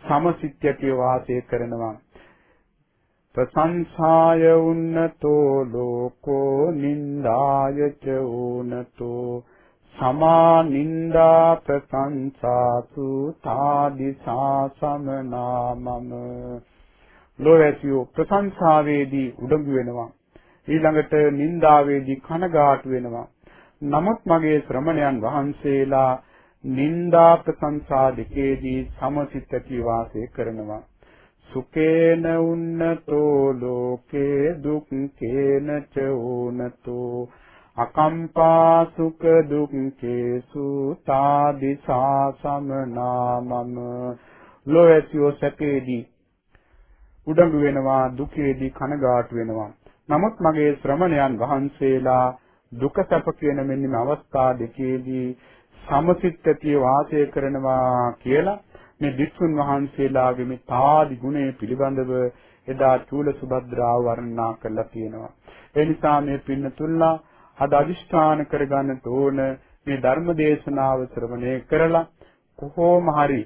සමසිත යටිය වාසය කරනවා. ප්‍රසංසාය උන්නතෝ ලෝකෝ නින්දාය ච උනතෝ සමා නින්දා ප්‍රසංසාසු තාදිසා සමනාමම ලෝයසියෝ ප්‍රසංසාවේදී උඩඟු වෙනවා. ඊළඟට නින්දාවේදී කනගාටු වෙනවා. නමුත් මගේ ශ්‍රමණයන් වහන්සේලා නින්දා ප්‍රශංසා දෙකේදී සමසිතකී වාසය කරනවා. සුකේන උන්නතෝ ලෝකේ දුක්ඛේන ච උනතෝ. අකම්පා සුඛ දුක්ඛේසු තාදිසා සමනාමම ලෝයසියෝ සැපේදී උඩඟු වෙනවා දුකේදී කනගාටු වෙනවා. නමුත් මගේ ශ්‍රමණයන් වහන්සේලා දුක සැප කියන මෙන්න මේ අවස්ථා දෙකේදී සමසිතතිය වාසය කරනවා කියලා මේ වික්ෂුන් වහන්සේලාගේ මේ තාදි ගුණය පිළිබඳව එදා චූල සුභද්‍රාව වර්ණනා කරලා තියෙනවා. ඒ නිසා මේ පින්නතුල්ලා අද අදිෂ්ඨාන කරගන්න ඕන මේ ධර්ම දේශනාව ශ්‍රවණය කරලා කොහොම හරි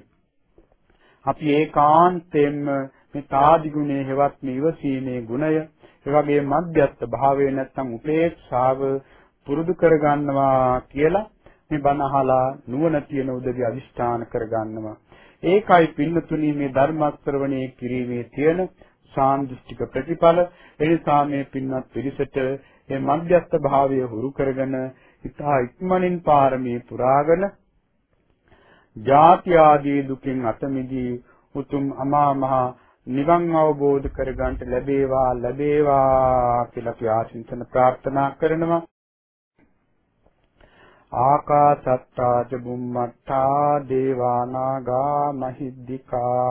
අපි ඒකාන්තයෙන්ම මේ තාදි ගුණයේ හෙවත් මේ ඉවසීමේ ගුණය ඒ වගේ මධ්‍යස්ථ භාවය නැත්තම් උපේක්ෂාව පුරුදු කරගන්නවා කියලා මේ බණ අහලා නුවණ තියෙන උදවි අදිෂ්ඨාන කරගන්නවා. ඒකයි පින්නතුණී මේ ධර්ම ශ්‍රවණයේ කිරීමේ තියෙන සාන්දෘෂ්ටික ප්‍රතිඵල. එනිසා මේ පින්වත් පිරිසට මේ මධ්‍යස්ථ භාවය හුරු කරගෙන ඉතා ඉක්මනින් පාරමී පුරාගෙන ජාති ආදී දුකින් අත මිදී උතුම් අමා මහ නිවන් අවබෝධ කරගන්නට ලැබේවා ලැබේවා කියලා අපි ආශිංසන ප්‍රාර්ථනා කරනවා. ආකාසත්තා ච බුම්මත්තා දේවානාගා මහිද්దికා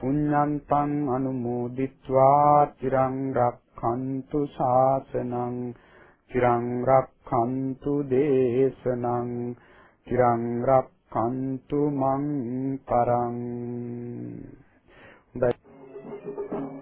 පුඤ්ඤන්තං අනුමෝදිත්වා තිරං රක්ඛන්තු ශාසනං තිරං රක්ඛන්තු දේශනං තිරං රක්ඛන්තු මං පරං. Thank you.